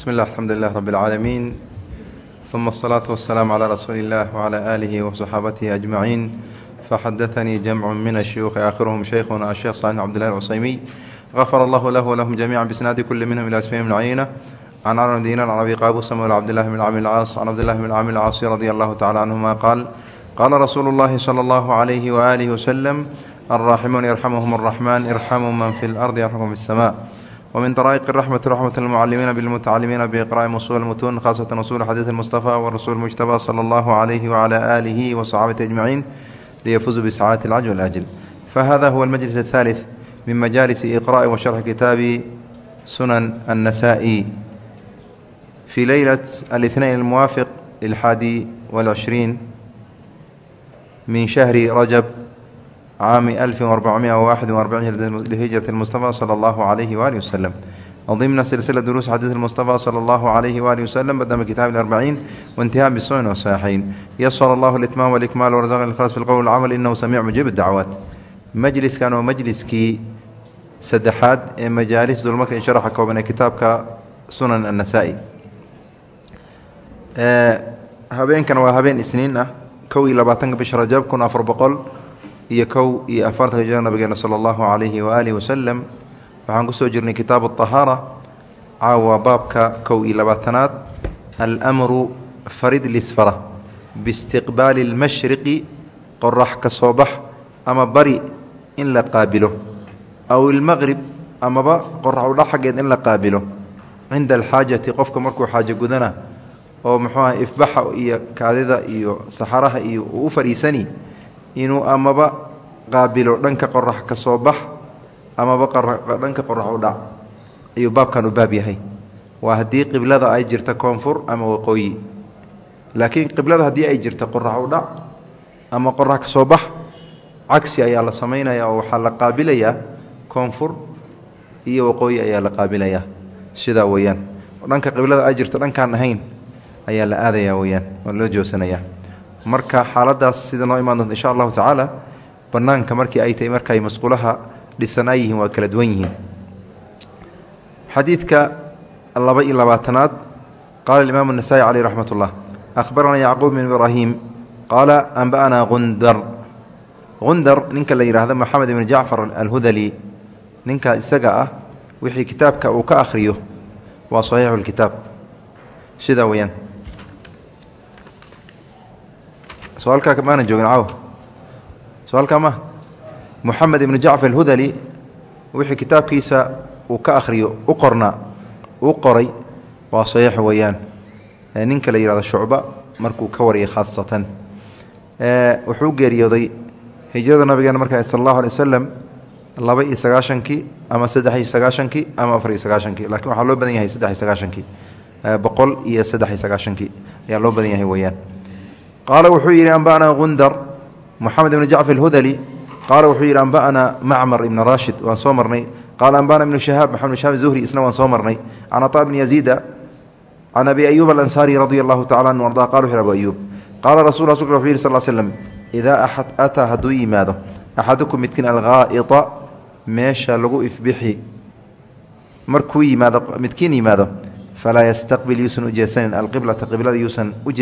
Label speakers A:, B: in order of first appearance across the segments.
A: bismi llah alxamdu lilah rab اlcaalamiin uma asalaatu wasalaamu calaa rasuuli illah wcalaa aalihi wasaxaabatihi ajmaciin faxadatanii jamcu min ashuyuuqi aakhiruhum sheykhuna asheekh saalix cbdillahi alcusaymiy gafar allahu lahu walahum jamica bisnaadi kuli minhum ila sfihim cayna can cmr dinar can abi qaabus mawla cabdillahi bn camr lcaas can cabdillahi bn camr lcaasi radia allahu tacala canhuma qaal qaala rasuulu llahi sala allahu calayhi waaalihi wasalam alraaximuun yarxamuhum araxmaan irxamuu man fi lardi yarxamkum fi اsama wmin daraa'iq raxmati raxmat lmucalimiina bilmutacalimiina biiqra'i usul mutuun khaasatan usul xadiid mustafa warasul mujtaba sala allahu calayhi wacala aalihi wasaxaabati ajmaciin liyafuuzuu bisacaadati alcaj walajl fahada huwa almajlis athaalith min majaalisi iqra'i wa sharxi kitaabi sunan annasa'i fi leylat alithnayn almuwaafiq lilxaadi walcishriin min shahri rajab caami alfi arbacmiya waaxidi arbacin lihijrati mustafa sala allahu calayhi waalihi wasalam ضمن سلسلة دروس حديث المصطفى صلى الله عليه وآله وسلم بدأ من كتاب الأربعين وانتهاء بالسنن والصحيحين يسر الله الإتمام والإكمال ورزقنا الإخلاص في القول والعمل إنه سميع مجيب الدعوات مجلس كان ومجلس كي سدحات مجالس ذو المكر شرح كوبنا كتاب سنن النسائي هبين كان وهبين سنين كوي لباتنك بشر جاب كن أفر بقول iyo kow iyo afartanka jira nabigeena sala allahu calayhi waaalihi wasalam waxaan ku soo jirnay kitaabu ahaara caawa baabka kow iyo labaatanaad almru farid lisfara biistiqbaali almashriqi qorax ka soo bax ama bari in la qaabilo aw ilmaqrib amaba qorax udhax xaggeed in la qaabilo cinda alxaajati qofka markuu xaajo gudana oo muxuu aha ifbaxa iyo kaadida iyo saxaraha iyo uu u fadhiisani inuu amaba qaabilo dhanka qorax ka soo bax amaba dhanka qorax u dhac. Ayuu baabkan u baab yahay. Waa haddii qiblada ay jirta koonfur ama waqooyi. Laakiin qiblada haddii ay jirta qorax u dhac ama qorax ka soo bax cagsi ayaa la samaynaya oo waxaa la qaabilayaa koonfur iyo waqooyi ayaa la qaabilayaa sidaa weeyaan. Dhanka qiblada ay jirta dhankaan ahayn ayaa la aadayaa weyaan oo loo joosanayaa marka xaaladaas sida noo imaan doonta insha allahu tacaala banaanka markii ay tahay markaay ay masquulaha dhisanaa yihiin waa kala duwan yihiin. Xadiidka laba iyo labaatanaad qaala imaamu اnasaai caleyh raxmat ullah ahbaranaa yacquub bin ibrahim qaala anba'anaa gundar. Gundar ninka la yidhaahdo moxamed ibn jacfar alhudali ninka isaga ah wixii kitaabka uu ka akhriyo waa saxiixu lkitaab sidaa weyaan su'aalkaa maana joogin caaw su'aalkaa ma moxamed ibnu jacfar alhudali wixii kitaabkiisa uu ka akhriyo u qorna uu qoray waa saxiix weeyaan ninka la yihahdo shucba markuu ka wariyay khaasatan wuxuu geeriyooday hijrada nabigeena markaa sala allahu alay wasalam laba iyo sagaashankii ama saddex iyo sagaashankii ama afar iyo sagaashankii lakiin waxaa loo badan yahay saddex iyo sagaashankii boqol badan yahay qaala wuxuu yidhi anba'na gundar moxamed ibn jacfar alhudali. Qaala wuxuu yidhi anba'na macmar ibn rashid. Waan soo marnay. Qaala anba'na ibnu shahaab maxamed shahaab zuhri isna waan soo marnay. Can ataa bni yaziida can abi ayuub alansaari radia allahu tacala anhu arda. Qala wuxu abu ayuub qaala rasul rasulka wuxu yidhi sal l slem idaa ataa hadduu yimaado axadukum midkiin alghaa'ita meesha lagu ifbixi markuu yimaado midkiin yimaado falaa yastaqbil yuusan u jeesanin alqiblata qiblada yuusan u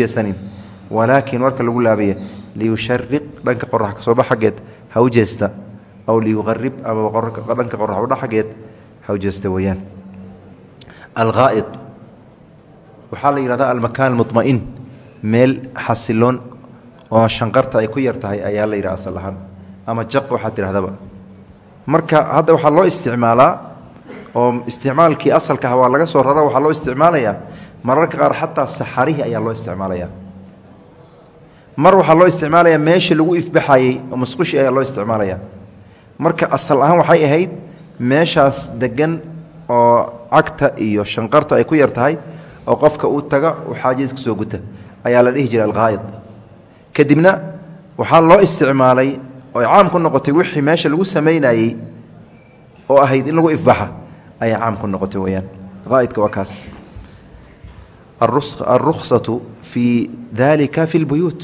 A: walaakin warka lagu laabaya liyushariq dhanka qorax ka soo bax xaggeed ha u jeesta. Aw liyuqarib ama dhanka qorax udha xaggeed ha u jeesta weeyaan alghaa'id. Waxaa la yidhahdaa almakaan almudma'in meel xasiloon oo shanqarta ay ku yar tahay ayaa la yidhaha asal ahaan marka hadda waxaa loo isticmaalaa oo isticmaalkii asalka ah waa laga soo rara waxaa loo isticmaalayaa. Mararka qaar xataa saxarihii ayaa loo isticmaalayaa mar waxaa loo isticmaalayaa meeshii lagu ifbaxayey oo musqushi ayaa loo isticmaalayaa marka asal ahaan waxay ahayd meeshaas degan oo cagta iyo shanqarta ay ku yar tahay oo qofka uu taga uu xaajadiis ku soo guta ayaa la dhihi jiray alqaa'id kadibna waxaa loo isticmaalay oo caam ku noqotay wixii meesha lagu samaynayey oo ahayd in lagu ifbaxa ayaa caam ku noqotay weyaan qaa'idka waa kaas. Alruksatu fii dalika fi lbuyuut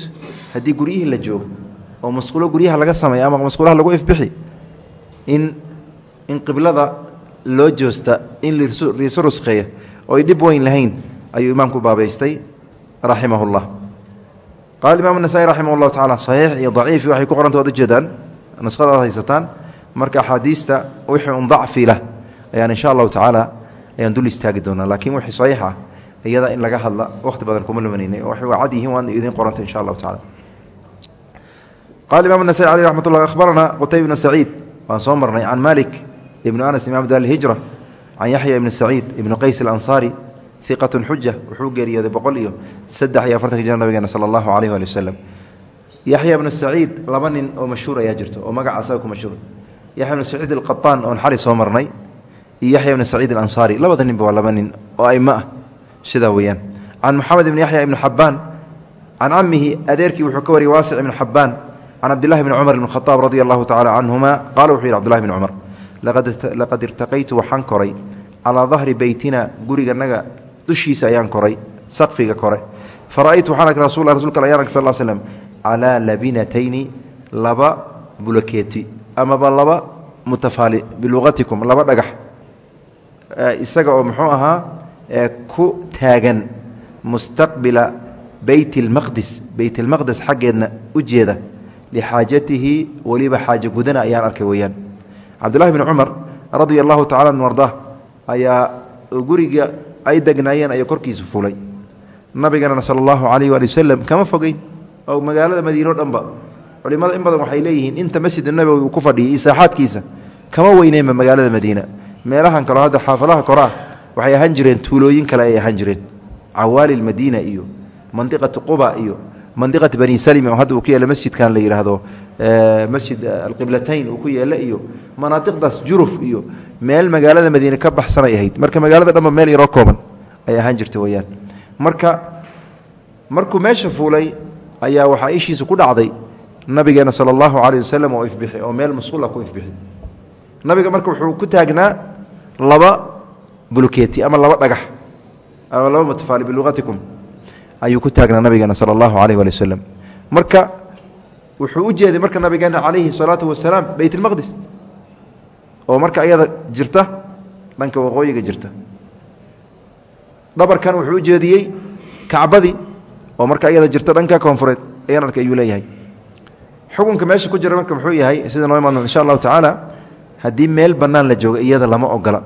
A: haddii guryihii la joogo oo masquulo guryaha laga sameeya ama masquulaha lagu ifbixi in in qiblada loo joosta in liisu rusqeeya oy dhib weyn lahayn ayuu imaamku baabaystay raximah اllah qaala imaam الnasaai raximah اllahu tacala saxiix iyo daciifi waxay ku qoranta waad ujeedaan nuskhadaad haysataan marka axaadiista wixii un dacfi lah ayaan insha allahu tacaala ayaan dul istaagi doonaa laakiin wixii saxiix ah iyada in laga hadla waqti badan kuma lumanaynay waxay waa cad yihiin waan idin qoranta insha allahu tacala qala imam nasai aleh ramat ullah ahbarana qutayb ibnu saciid waan soo marnay can malik ibnu anas imaam daar hijra can yaxya ibni saciid ibnu qays alansaari iqatu xuja wuxuu geeriyooday boqol iyo saddex iyo afartanka jir nabigeena sala allahu aleyh ali wasalam yaxya ibnu saciid laba nin oo mashhuur ayaa jirto oo magaca asaga ku mashhuur yaxya ibnu saciid alqataan oon xali soo marnay iyo yaxya ibnu saciid alansaari labada ninba waa laba nin oo aimo ah sidaa weeyaan can maxamed ibni yaxya ibni xabaan can camihi adeerkii wuxuu ka wariyey waasic ibni xabaan can cabdilahi bni cumar ibn khaaab radi allahu tacala canhuma qaala wuxuu yidhi cbdillahi bni cumar laqad irtaqaytu waxaan koray calaa dahri beytina guriganaga dushiisa ayaan koray saqfiga kore fara'aytu waxaan arkay rasul rasulka ayaan arkay sal slm calaa labinatayni laba bulakeeti amaba laba mutafaali biluqatikum laba dhagax isaga oo muxuu ahaa ku taagan mustaqbila beyt اlmaqdis beyt اlmaqdes xaggeedna u jeeda lixaajatihi weliba xaajo gudana ayaan arkay weeyaan cabdullahi bni cumar radia allahu tacala an ardaa ayaa guriga ay degnaayeen ayuu korkiisa fulay nabigana sala allahu calayh waali wasalam kama fogeyn oo magaalada madiino dhanba culimada in badan waxay leeyihiin inta masjid nabowi uu ku fadhiyay iyo saaxaadkiisa kama weyneenba magaalada madiina meelahan kaleo hadda xaafadaha koraa waxay ahaan jireen tuulooyin kale ay ahaan jireen cawaali madiina iyo mandiqati quba iyo mandiqati bani salima oo hadda uu ku yaalla masjidkan la yidhaahdo masjid alqiblatayn uu ku yeela iyo manaadiqdaas juruf iyo meel magaalada madiine ka baxsanay ahayd. Marka magaalada dhanba meel yaroo kooban ay ahaan jirta weyaan marka markuu meesha fuulay ayaa waxaa ishiisa ku dhacday nabigeena sala allahu calayh wasalam oo ifbixi oo meel masuula ku ifbixi nabiga marka wuxuu ku taagnaa laba bulkeeti ama laba dhagax ama laba mutafaali biluqatikum ayuu ku taagnaa nabigeena sala allahu calayh waali wasalam marka wuxuu u jeeday marka nabigeena calayhi salaatu wasalaam beyt ilmaqdis oo marka ayada jirta dhanka waqooyiga jirta. Dhabarkan wuxuu u jeediyey kacbadii oo marka ayada jirta dhanka koonfureed ayaan arkay ayuu leeyahay. Xukunka meesha ku jira marka muxuu yahay sida noo imaan insha allahu tacaala haddii meel bannaan la joogo iyada lama ogola.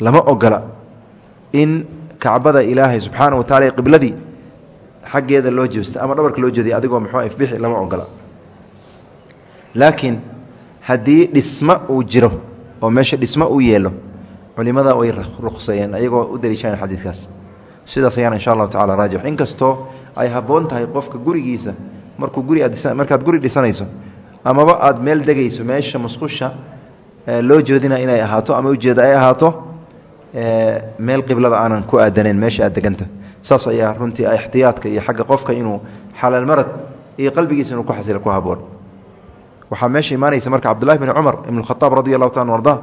A: Lama ogola in kacbada ilaahay subxaana wa tacala qibladii xaggeeda loo jeesta ama dhabarka loo jeediya adigoo muxuu ifbixi lama ogola. Laakiin haddii dhismo uu jiro oo meesha dhismo uu yeelo culimada way ruqseeyeen ayagoo u daliishaneen xadiidkaas. Sidaas ayaan insha allahu tacala raajix. Inkastoo ay habboon tahay qofka gurigiisa markuu guri markaad guri dhisanayso amaba aad meel degayso meesha musqusha loo jeedina inay ahaato ama ujeeda ay ahaato meel qiblada aanan ku aadaneyn meesha aad deganta. Saas ayaa runtii ixtiyaadka iyo xagga qofka inuu xalaal marad iyo qalbigiisa inuu ku xasila ku haboon waxaa meesha imaanaysa marka cabdullahi bn cumar ibn khaaab radi allahu taala arda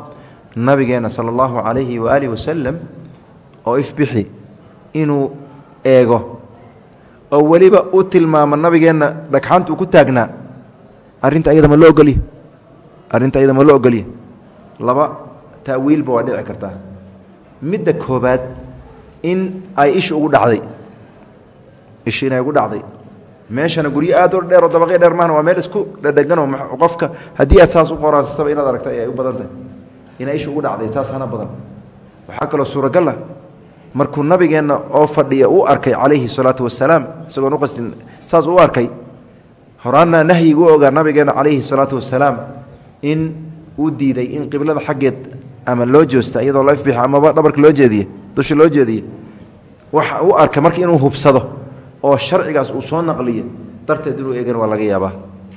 A: nabigeena sala allahu calayhi waaalih wasalam oo ifbixi inuu eego oo weliba u tilmaamo nabigeenna dhagxaanta uu ku taagnaa arrinta ayada ma loo ogolya arrinta ayada ma loo ogolya laba ta'wiilba waa dhici kartaa midda koobaad in ay isha ugu dhacday. Isha inay ugu dhacday. Meeshana guryo aad u dheer oo dabaqyo dheer maahna waa meel isku dhadheganoo qofka haddii aad saas u qoraansataba inaad aragta ay u badan tahay. Inay isha ugu dhacday taas hana badan. Waxaa kaloo suuragala markuu nabigeenna oo fadhiya u arkay calayhi salaatu wasalaam isagoon uqastin saas u arkay horaanna nahyigu ogaa nabigeenna calayhi salaatu wasalaam in uu diiday in qiblada xaggeed ama loo joosta iyadoo loo ifbix amaba dhabarka loo jeediye dusha loo jeediye waxa u arka marka inuu hubsado oo sharcigaas uu soo naqliyo darteed inuu eegan waa laga yaabaa.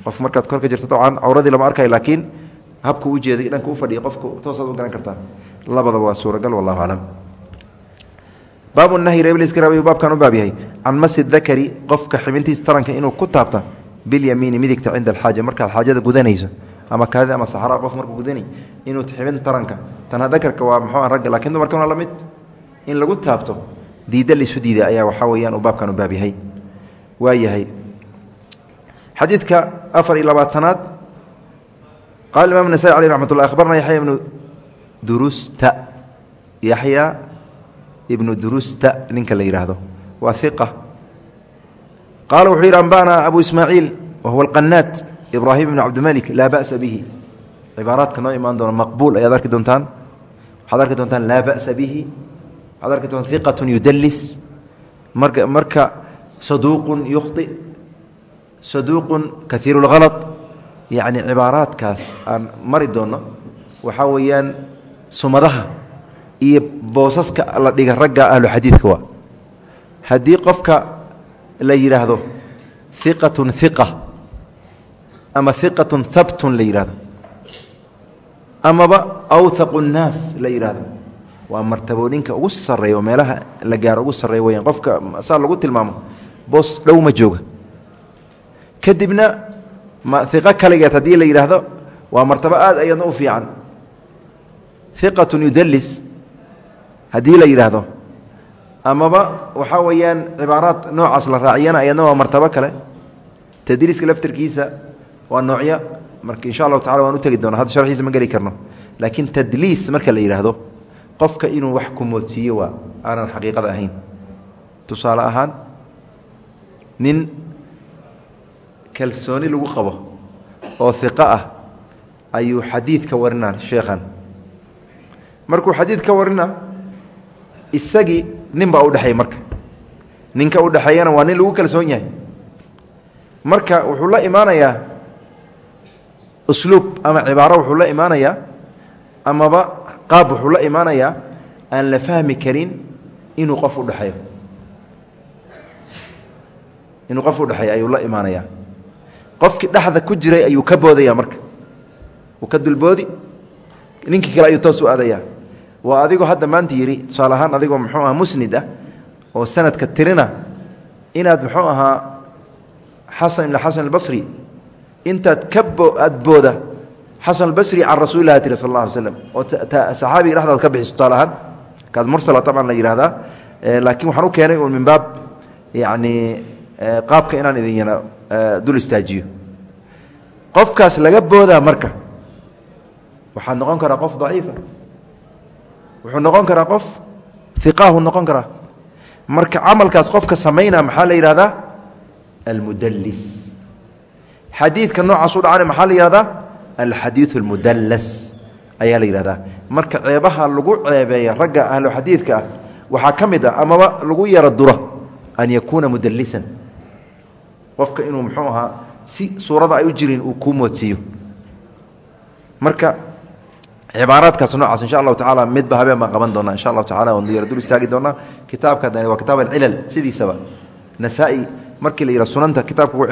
A: Qof markaad korka jirto dabcan cawradii lama arkayo laakiin habku u jeeday dhanka u fadhiya qofku toosaad u garan kartaa. Labadaba waa suuragal wallahu aclam. Baabu nahyi rebliskaraab ayuu baabkan u baab yahay. Can masi dakari qofka xibintiisa taranka inuu ku taabta bilyamiini midigta cinda alxaaja markaad xaajada gudanayso ama kaadida ama saxraa qof markuu gudanay inuu xibin taranka tana dakarka waa muxuu ragga lakiin dumarkan waa la mid. In lagu taabto diidda laisu diiday ayaa waxaa weeyaan uu baabkan u baab yahay. Waa yahay. Xadiidka afar iyo labaatanaad qala imam nasai aleh raxmat ullah akhbarna yaxya ibnu durusta. Yaxya ibnu durusta ninka la yidhaahdo waa iqa qaala wuxuu yidhi ambana abu ismaaciil wa huwa alqanaad ibrahim ibn cabdimalik laa basa bihi. Cibaaraadka noo imaan doona maqbuul ayaad arki doontaan? Waxaad arki doontaan laa basa bihi. Waxaad arki doontaan iqatun yudalis marka marka saduuqun yukhti saduuqun kaiiru lhalad yacni cibaaraadkaas aan mari doono waxa weeyaan sumadaha iyo boosaska la dhiga ragga ahlu xadiidka waa. Haddii qofka la yidhaahdo iqatun iqa ama iqatun habtun la yidhahdo amaba awhaqu nnaas la yidhahdo waa martabooninka ugu sarreeya oo meelaha la gaaro ugu sarreeya weyaan qofka saa lagu tilmaamo boos dhow ma jooga. Kadibna ma iqo kaligeed haddii la yidhaahdo waa martabo aad ayadna u fiican. Iqatun yudalis haddii la yidhaahdo amaba waxaa weeyaan cibaaraad noocaas la raaciyana ayadna waa martabo kale. Tadriiska laftarkiisa waa noocyo. Marka insha allahu tacala waan u tegi doona hadda sharxiisa ma geli karno. Laakiin tadliis marka la yidhaahdo qofka inuu wax kumoodsiiyo waa aanan xaqiiqada ahayn. Tusaale ahaan nin kalsooni lagu qabo oo iqo ah ayuu xadiid ka warina sheekhan. Markuu xadiid ka warina isagii nin baa udhexeeya marka. Ninka udhexeeyana waa nin lagu kalsoon yahay. Marka wuxuu la imaanayaa usluub ama cibaaro wuxuu la imaanayaa amaba qaab wuxuu la imaanayaa aan la fahmi karin inuu qof udhexeeyo inuu qof udhexeeyo ayuu la imaanayaa. Qofkii dhexda ku jiray ayuu ka boodaya marka. Uu ka dulboodi ninkii kale ayuu toos u aadaya waa adigoo hadda maanta yidhi tusaale ahaan adigoo muxuu aha musnid ah oo sanadka tirina inaad muxuu ahaa xasan ibn xasan albasri intaad ka aad booda xasan albasri can rasuulilah tiri sal alay slam oo saxaabiga dhexdaad ka bixiso tusaale ahaan kaad mursala tabcan la yihahdaa laakiin waxaan u keenay uun min baab qaabka inaan idin yana dul istaajiyo. Qofkaas laga boodaa marka waxaad noqon karaa qof daciifa. Wuxuu noqon karaa qof iqaahu noqon karaa. Marka camalkaas qofka samaynaa maxaa la yidhahdaa? Almudalis xadiidka noocaas dhacana maxaa la yihahdaa alxadiidu almudalas ayaa la yidhahdaa. Marka ceebaha lagu ceebeeya ragga ahlu xadiidka ah waxaa ka mid ah amaba lagu yara dura an yakuuna mudalisan qofka inuu muxuu ahaa si suurada ay u jirin uu kuu moodsiiyo. Marka cibaaraadkaas noocaas insha allahu tacala midba habeen baan qaban doonaa insha allahu tacala waan yara dul istaagi doonaa. Kitaabka waa kitaab alcilal sidiisaba. Nasaa-i markii la yidhaha sunanta kitaabka ugu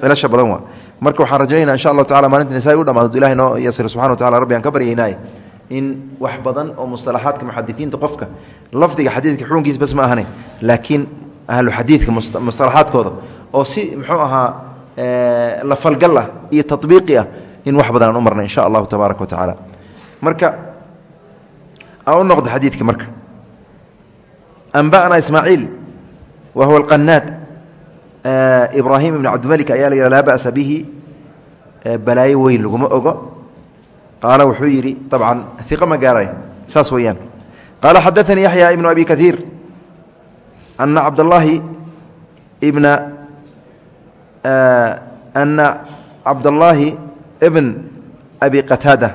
A: cilasha badan waa. Marka waxaan rajaynaa insha allahu tacala maalinta nasaa-i u dhamaado ilahi noo yasir subxana wa tacala rabbi aan ka baryaynaaye in wax badan oo mustalaxaadka muxadisiinta qofka lafdiga xadiidka xukunkiis bas ma ahane. Laakiin ahlu xadiidka mustalaxaadkooda oo si muxuu ahaa la falgal ah iyo tabiiqi ah in wax badan aan u marnay insha allahu tabaaraka wa tacaala. Marka aan u noqdo xadiidka marka. Anba'na ismaaciil wa huwa alqanaad ibraahim ibn cabdimalik ayaa la yidha laa ba'sa bihi balaayo weyn laguma ogo qaala wuxuu yidhi dabcan iqa ma gaaray saas weeyaan qaala xadaanii yaxya ibnu abi kaiir ana cabdallaahi ibna ana cabdallaahi bn abi qataada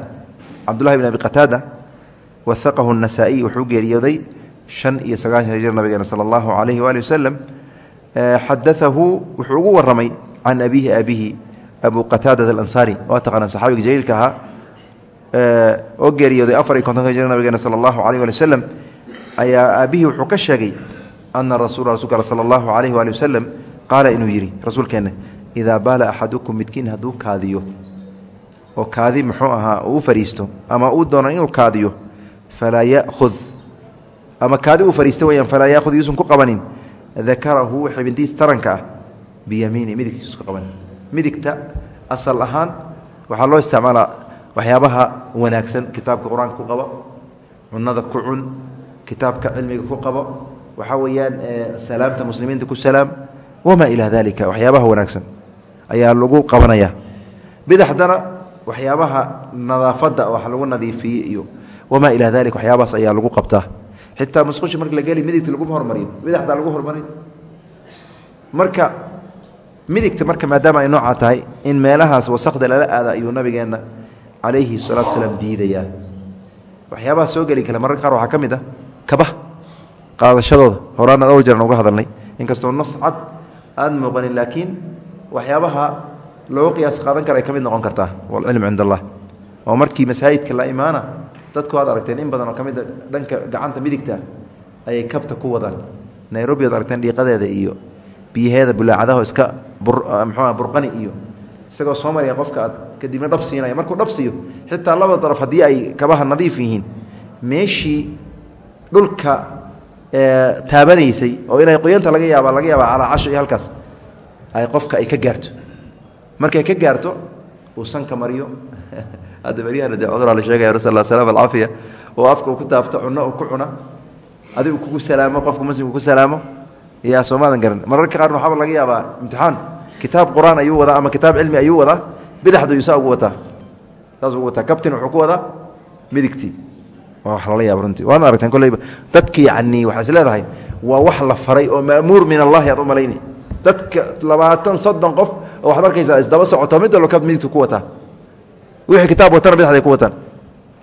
A: cabdullahi bn abi qataada waaqahu الnasaa-iy wuxuu geeriyooday شhan iyo sagaashan jir nabigeena salى اllahu عalayhi waali waslem Eh, xadaahu wuxuu ugu waramay can abiihi abihi abu qataada ansaari waa taqaana saxaabiga jaliilka ahaa eh, oo geeriyooday afar iyo kontonka jir nabigeena sala allahu alayh wali wasalam ayaa aabihii wuxuu ka sheegay ana rasula rasulka al sala allahu alayh waali wasalam qaala inuu yidhi rasuulkeenna idaa baala axadukum midkiin hadduu kaadiyo oo kaadi muxuu ahaa uu fariisto ama uu doonan inuu kaadiyo falaa yahud ama kaadi uu fariista weyaan dakarahu xibintiis taranka ah biyamiini midigtiisu ku qabanin midigta asal ahaan waxaa loo isticmaalaa waxyaabaha wanaagsan kitaabka qur'aanka ku qabo cunada ku cun kitaabka cilmiga ku qabo. Waxaa weeyaan salaamta muslimiinta ku salaam wamaa ilaa dalika waxyaabaha wanaagsan ayaa lagu qabanaya. Bidaxdana waxyaabaha nadaafadda wax lagu nadiifiye iyo wamaa ilaa dalika xitaa musqusha marka la geli midigta laguma hormariyo bidixdaa lagu hormarin. Marka midigta marka maadaama ay noocaa tahay in meelahaas wasaqda lala aada ayuu nabigeenna calayhi salaatu salaam diidayaa. Waxyaabaha soo geli kale mararka qaar waxaa ka mid ah kabah qaadashadooda. Horaana dhowr jeeran uga hadalnay. Inkastoo nas cad aan muuqanin laakiin waxyaabaha looga qiyaas qaadan kara ay ka mid noqon kartaa walcilmu cind allah. Oo markii masaajidka la imaana dadku aad aragteen in badan oo ka mid a dhanka gacanta midigta ayay kabta ku wadaan. Nairobi ad aragteen dhiiqadeeda iyo biyaheeda bulaacadaho iska muxuua burqani iyo isagoo soo maraya qofka aad kadibna dhab siinaya. Markuu dhab siiyo xitaa labada daraf haddii ay kabaha nadiif yihiin meeshii dhulka taabanaysay oo inay qoyanta laga yaaba laga yaaba calaa casho iyo halkaas ay qofka ay ka gaarto. Markay ka gaarto uu sanka mariyo hadda beryahana dee cuduraa la sheegaya nasal slam alcaafiya oo afka uu ku taabto cunno uu ku cuna. Adi uu kugu salaamo qofka muslimku ku salaamo. Yaa soomaadan garan. Mararka qaarna waxaaba laga yaabaa imtixaan. Kitaab qur'aan ayuu wadaa ama kitaab cilmi ayuu wadaa. Bidaxdu yuusaa ugu wataa. Saas ugu wataa. Kabtin wuxuu ku wadaa midigtii. Waa wax lala yaaba runtii. Waana aragteen kolleyba dadki yacni waxaa is leedahay waa wax la faray oo ma'muur min allahi aad u malayni. Dadka labaatan soddon qof oo waxaad arkaysaa isdaba socoto mid walba kab midigtu ku wataa wixii kitaab watana bidaxday ku wataan.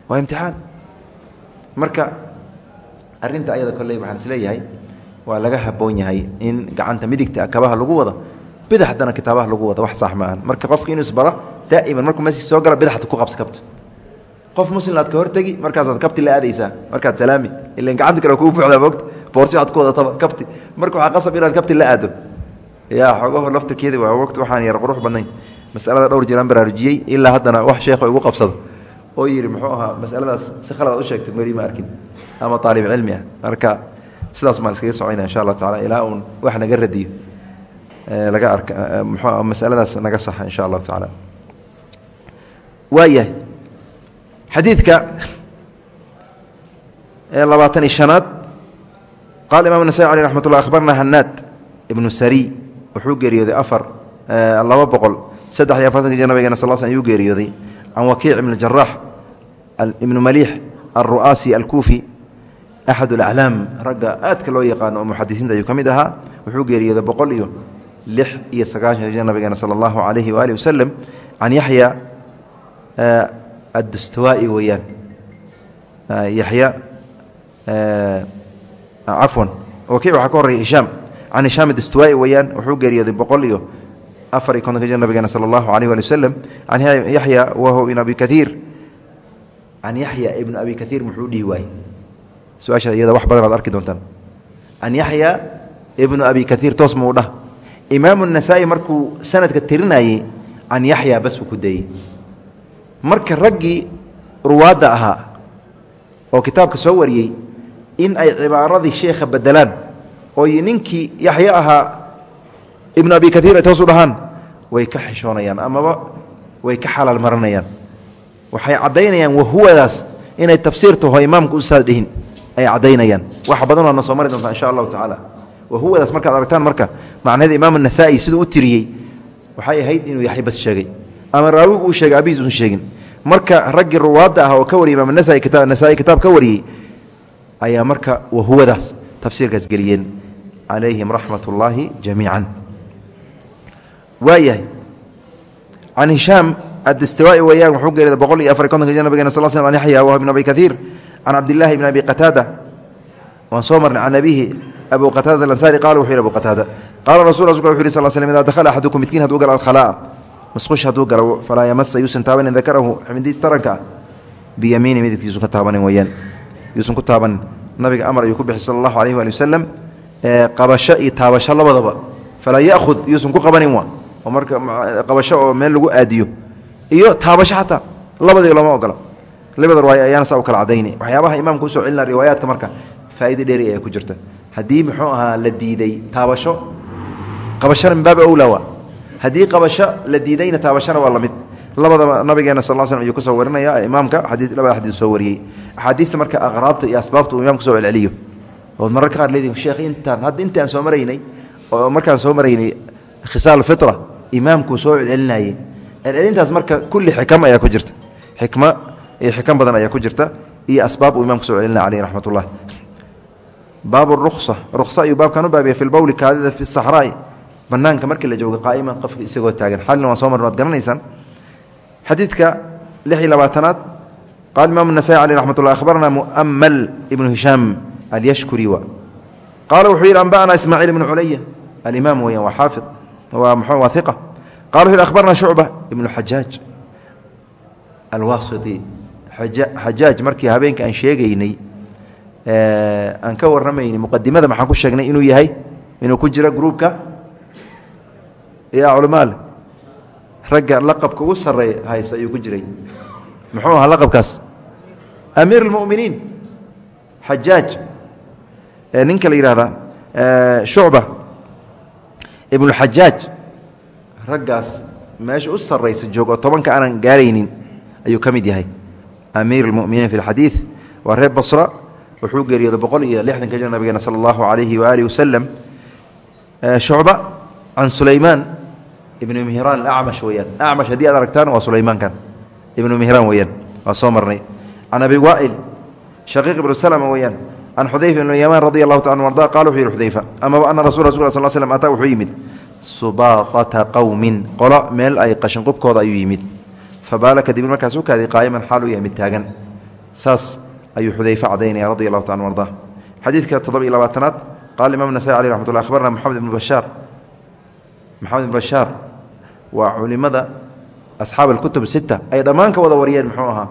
A: Waa imtixaan. Marka arrinta ayada kolley waxaan is leeyahay waa laga haboon yahay in gacanta midigta kabaha lagu wado bidaxdana kitaabaha lagu wado wax sax maahan marka qofka inuu isbaro daa'iman markuu masjid soo gala bidaxda ku qabs kabto qof muslim aad ka hortegi markaasaad kabti la aadaysaa markaad salaami ilan gacanta kale kuu buuxdaa moogta boorsi waxaad ku wadataba kabti. Marka waxaa qasab inaad kabti la aado. Yaa xogaho laftirkeeda waa waqti waxaan yar qurux badnayn masalada dhowr jiraan baraarujiyey ilaa haddana wax sheekho igu qabsado. Oo yidhi muxuu ahaa masaladaas si khalad u sheegtay weli ma arkin. Ama aalib cilmi ah. Marka sidaas maan iskaga socayna insha allah taala ilaa uun wax naga radiyo. Laga arka mxu masaladaas naga saxa insha allahu tacaala. Waayahay xadiidka labaatan iyo shanaad qaala imam nasai aleh raxmat ullah hanaad ibnu sari wuxuu geeriyooday afar laba boqol saddex iyo afartanka jir nabigeena sal sl ayuu geeriyooday. Can wakiic ibn jaraax ibnu maliix alru'aasi alkuufi axad alaclaam ragga aadka loo yaqaano oo muxadisiinta ayuu ka ahaa wuxuu geeriyooday boqol iyo lix iyo sagaashan jir nabigeena sala allahu calayhi waaalih wasalam can yaxya addastuwaa'i weeyaan. Yaxya cafwan wakiic waxaa ka horreya hishaam. Can hishaam adastuwaa'i weeyaan wuxuu geeriyooday boqol iyo afar iyo kontonka jir nabigeena sala allahu alayh waali wasalam can yaxya wahu ibn abi kaiir can yaxya ibnu abi kaiir muxuu dhihi waayey. Su'aasha iyada wax badan aad arki doontaan. Can yaxya ibnu abi kaiir toos muu dhah. Imaamu nasaa-i markuu sanadka tirinayey can yaxya bas uu ku dayey. Marka raggii ruwaadda ahaa oo kitaabka soo wariyey in ay cibaaradii sheekha bedelaan oo ninkii yaxye ahaa ibnu abi kaiir ay toos u dhahaan way ka xishoonayaan amaba way ka xalaal maranayaan. Waxay caddaynayaan wahuwadaas inay tafsiir taho imaamku usaad dhihin ay caddaynayaan. Wax badan waadna soo mari insha allahu tacaala. Wahuwadaas markaad aragtaan marka macnaheeda imaam anasaa'i siduu u tiriyey waxay ahayd inuu yaxya bas sheegay. Ama raawigu uu sheegay abiis uun sheegin. Marka raggii ruwaadda ah oo ka wariyay imaam nasaa-i kitaab ka wariyey ayaa marka wahuwadaas tafsiirkaas geliyeen. Calayhim raxmat ullaahi jamiican waayahay. Can hishaam addastawaai weeyaan wuxuu geeriday boqol iyo afar kontonka nabigena sal sl an yaxya wah ibn abi kaiir can cabdillahi bn abi qataada. Waan soo marnay can abihi abu qataada alansaari qala wuxu yhi abu qataada qaala rasul rasulka wuxu yhi sal slm ida dakhala axadukum midkiin haduu gala alkhalaa'a masqush hadduu galo falaa yamasa yuusan taabanin dakarahu xibindiis taranka ah. Biyamiini yuusan ka taabanin weyaan yuusan ku taabanin nabiga amar ayuu ku bixi sala allahu alayh waali wasalam qabasho iyo taabasho labadaba. Falaa ya'hud yuusan ku qabanin wa oo marka qabasho oo meel lagu aadiyo. Iyo taabasho xataa labadii looma ogola. Labada riwaaya ayaana saa u kala cadayni. Waxyaabaha imaamka u soo celina riwaayaadka marka faa'ido dheeri ayaa ku jirta. Haddii muxuu ahaa la diiday taabasho qabashona min owlaa waa. Haddii qabasho la diidayna taabashona waa la mid labadaba nabigeena sal l slm ayuu ka soo warinaya imaamka xadii labada xadiis soo wariyey. Axaadiista marka aqraabta iyo asbaabta uu imamka soo celceliyo. Ood mararka qaar leedihin sheekh intaan hadda intaan soo maraynay oo markaan soo maraynay khisaal fitra imaamkuu soo celcelinayey. Celcelintaas marka kulli xikam ayaa ku jirta. Xikmo iyo xikam badan ayaa ku jirta iyo asbaab uu imaamku soo celcelinay caleyh raxmat ullah baab rusa rusa ayuu baabkan u baabiyay fi lbowli kaadida fi saxraa'i banaanka markii la joogo qaa'iman qofka isagoo taagan. Xalina waan soo marno ad garanaysaan. Xadiidka lix iyo labaatanaad qaala imaam nasayi caleyh raxmat ullah ahbarana muamal ibnu hishaam alyashkuri wa. Qaala wuxuu yidhi anba'ana ismaaciil ibnu culaya alimaam weeyaan waa xaafid waa mxu waa iqa qala wuxu akhbarna shucba ibnu xajaaj alwasiti. Xajaaj markii habeenka aan sheegaynay aan ka warramaynay muqadimada maxaan ku sheegnay inuu yahay inuu ku jiro gruubka yaa culamaal ragga laqabka ugu sarreey haysta ayuu ku jiray. Muxuu ahaa laqabkaas? Amiir اlmuminiin xajaaj ninka la yihahda shucba ibnuxajaaj raggaas meesha u sarraysa joog oo tobanka aanan gaaraynin ayuu ka mid yahay. Amiir اlmuminiin fi اlxadiid waa reer basra wuxuu geeriyooday boqol iyo lixdanka jir nabigeena sala allahu alayhi waaalih wasalam shucba can sulaymaan ibnu mihraan acmash weyaan acmash haddii aad aragtaan waa sulaymaankan ibnu mihraan weyaan waa soo marnay. Can abi waail shaqiiq ibnu slma weyaan can xudayfa ibnu yamaan radi allahu ta an arda qala wuxuu yihi xudayfa amaba ana rasul rasul sal slm ataa wuxuu yimid subaaطata qowmin qolo meel ay qashinqubkooda ayuu yimid fabaala kadibna markaas u kaaday qaa'iman xaal u yahay mid taagan saas ayuu xudayfe cadaynaya radi allahu ta an arda xadiidka toddoba iyo labaatanaad qala imam nasai aleh raxmat ullah moxamed ibnu bashaar maxamed ibn bashaar waa culimada asxaab alkutub sita ay dhammaan ka wada wariyeen muxuu ahaa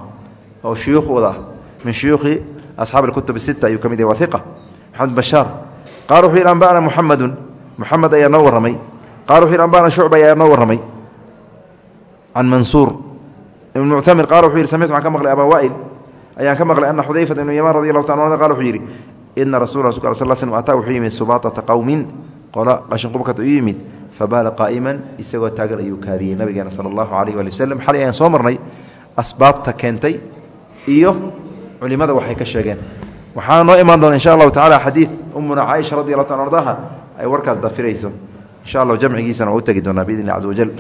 A: oo shuyuukh wada ah min shuyuukhi asxaab alkutub sita ayuu ka mid yahy iqa maxamed bashaar qala wuxuu yidhi anba'ana muxamedun muxamed ayaa noo warramay qala wuxu yidhi anba'ana shucba ayaa noo warramay can mansuur ibn muctamir qala wuxuu yidhi samictu waxaan ka maqlay abaa waa'il ayaan ka maqlay ana xudayfata ibnu yamaan radi allahu ta an qala wuxuu yidhi ina rasul rasulka al sal slm ataa wuxuu yimid subaatata qowmin qola qashinqubkat u yimid fabaala qaa'iman isagoo taagan ayuu kaadiyey nabigeena sala allahu alayh waali soo marnay asbaabta keentay culimada waxay ka sheegeen. Waxaa noo imaan doona insha allahu tacala xadiid umuna caaisha radi allahu ta ardaha ay warkaas dafirayso. Insha allah jamcigiisana waa u tegi doonaa biidn illahi caza wajal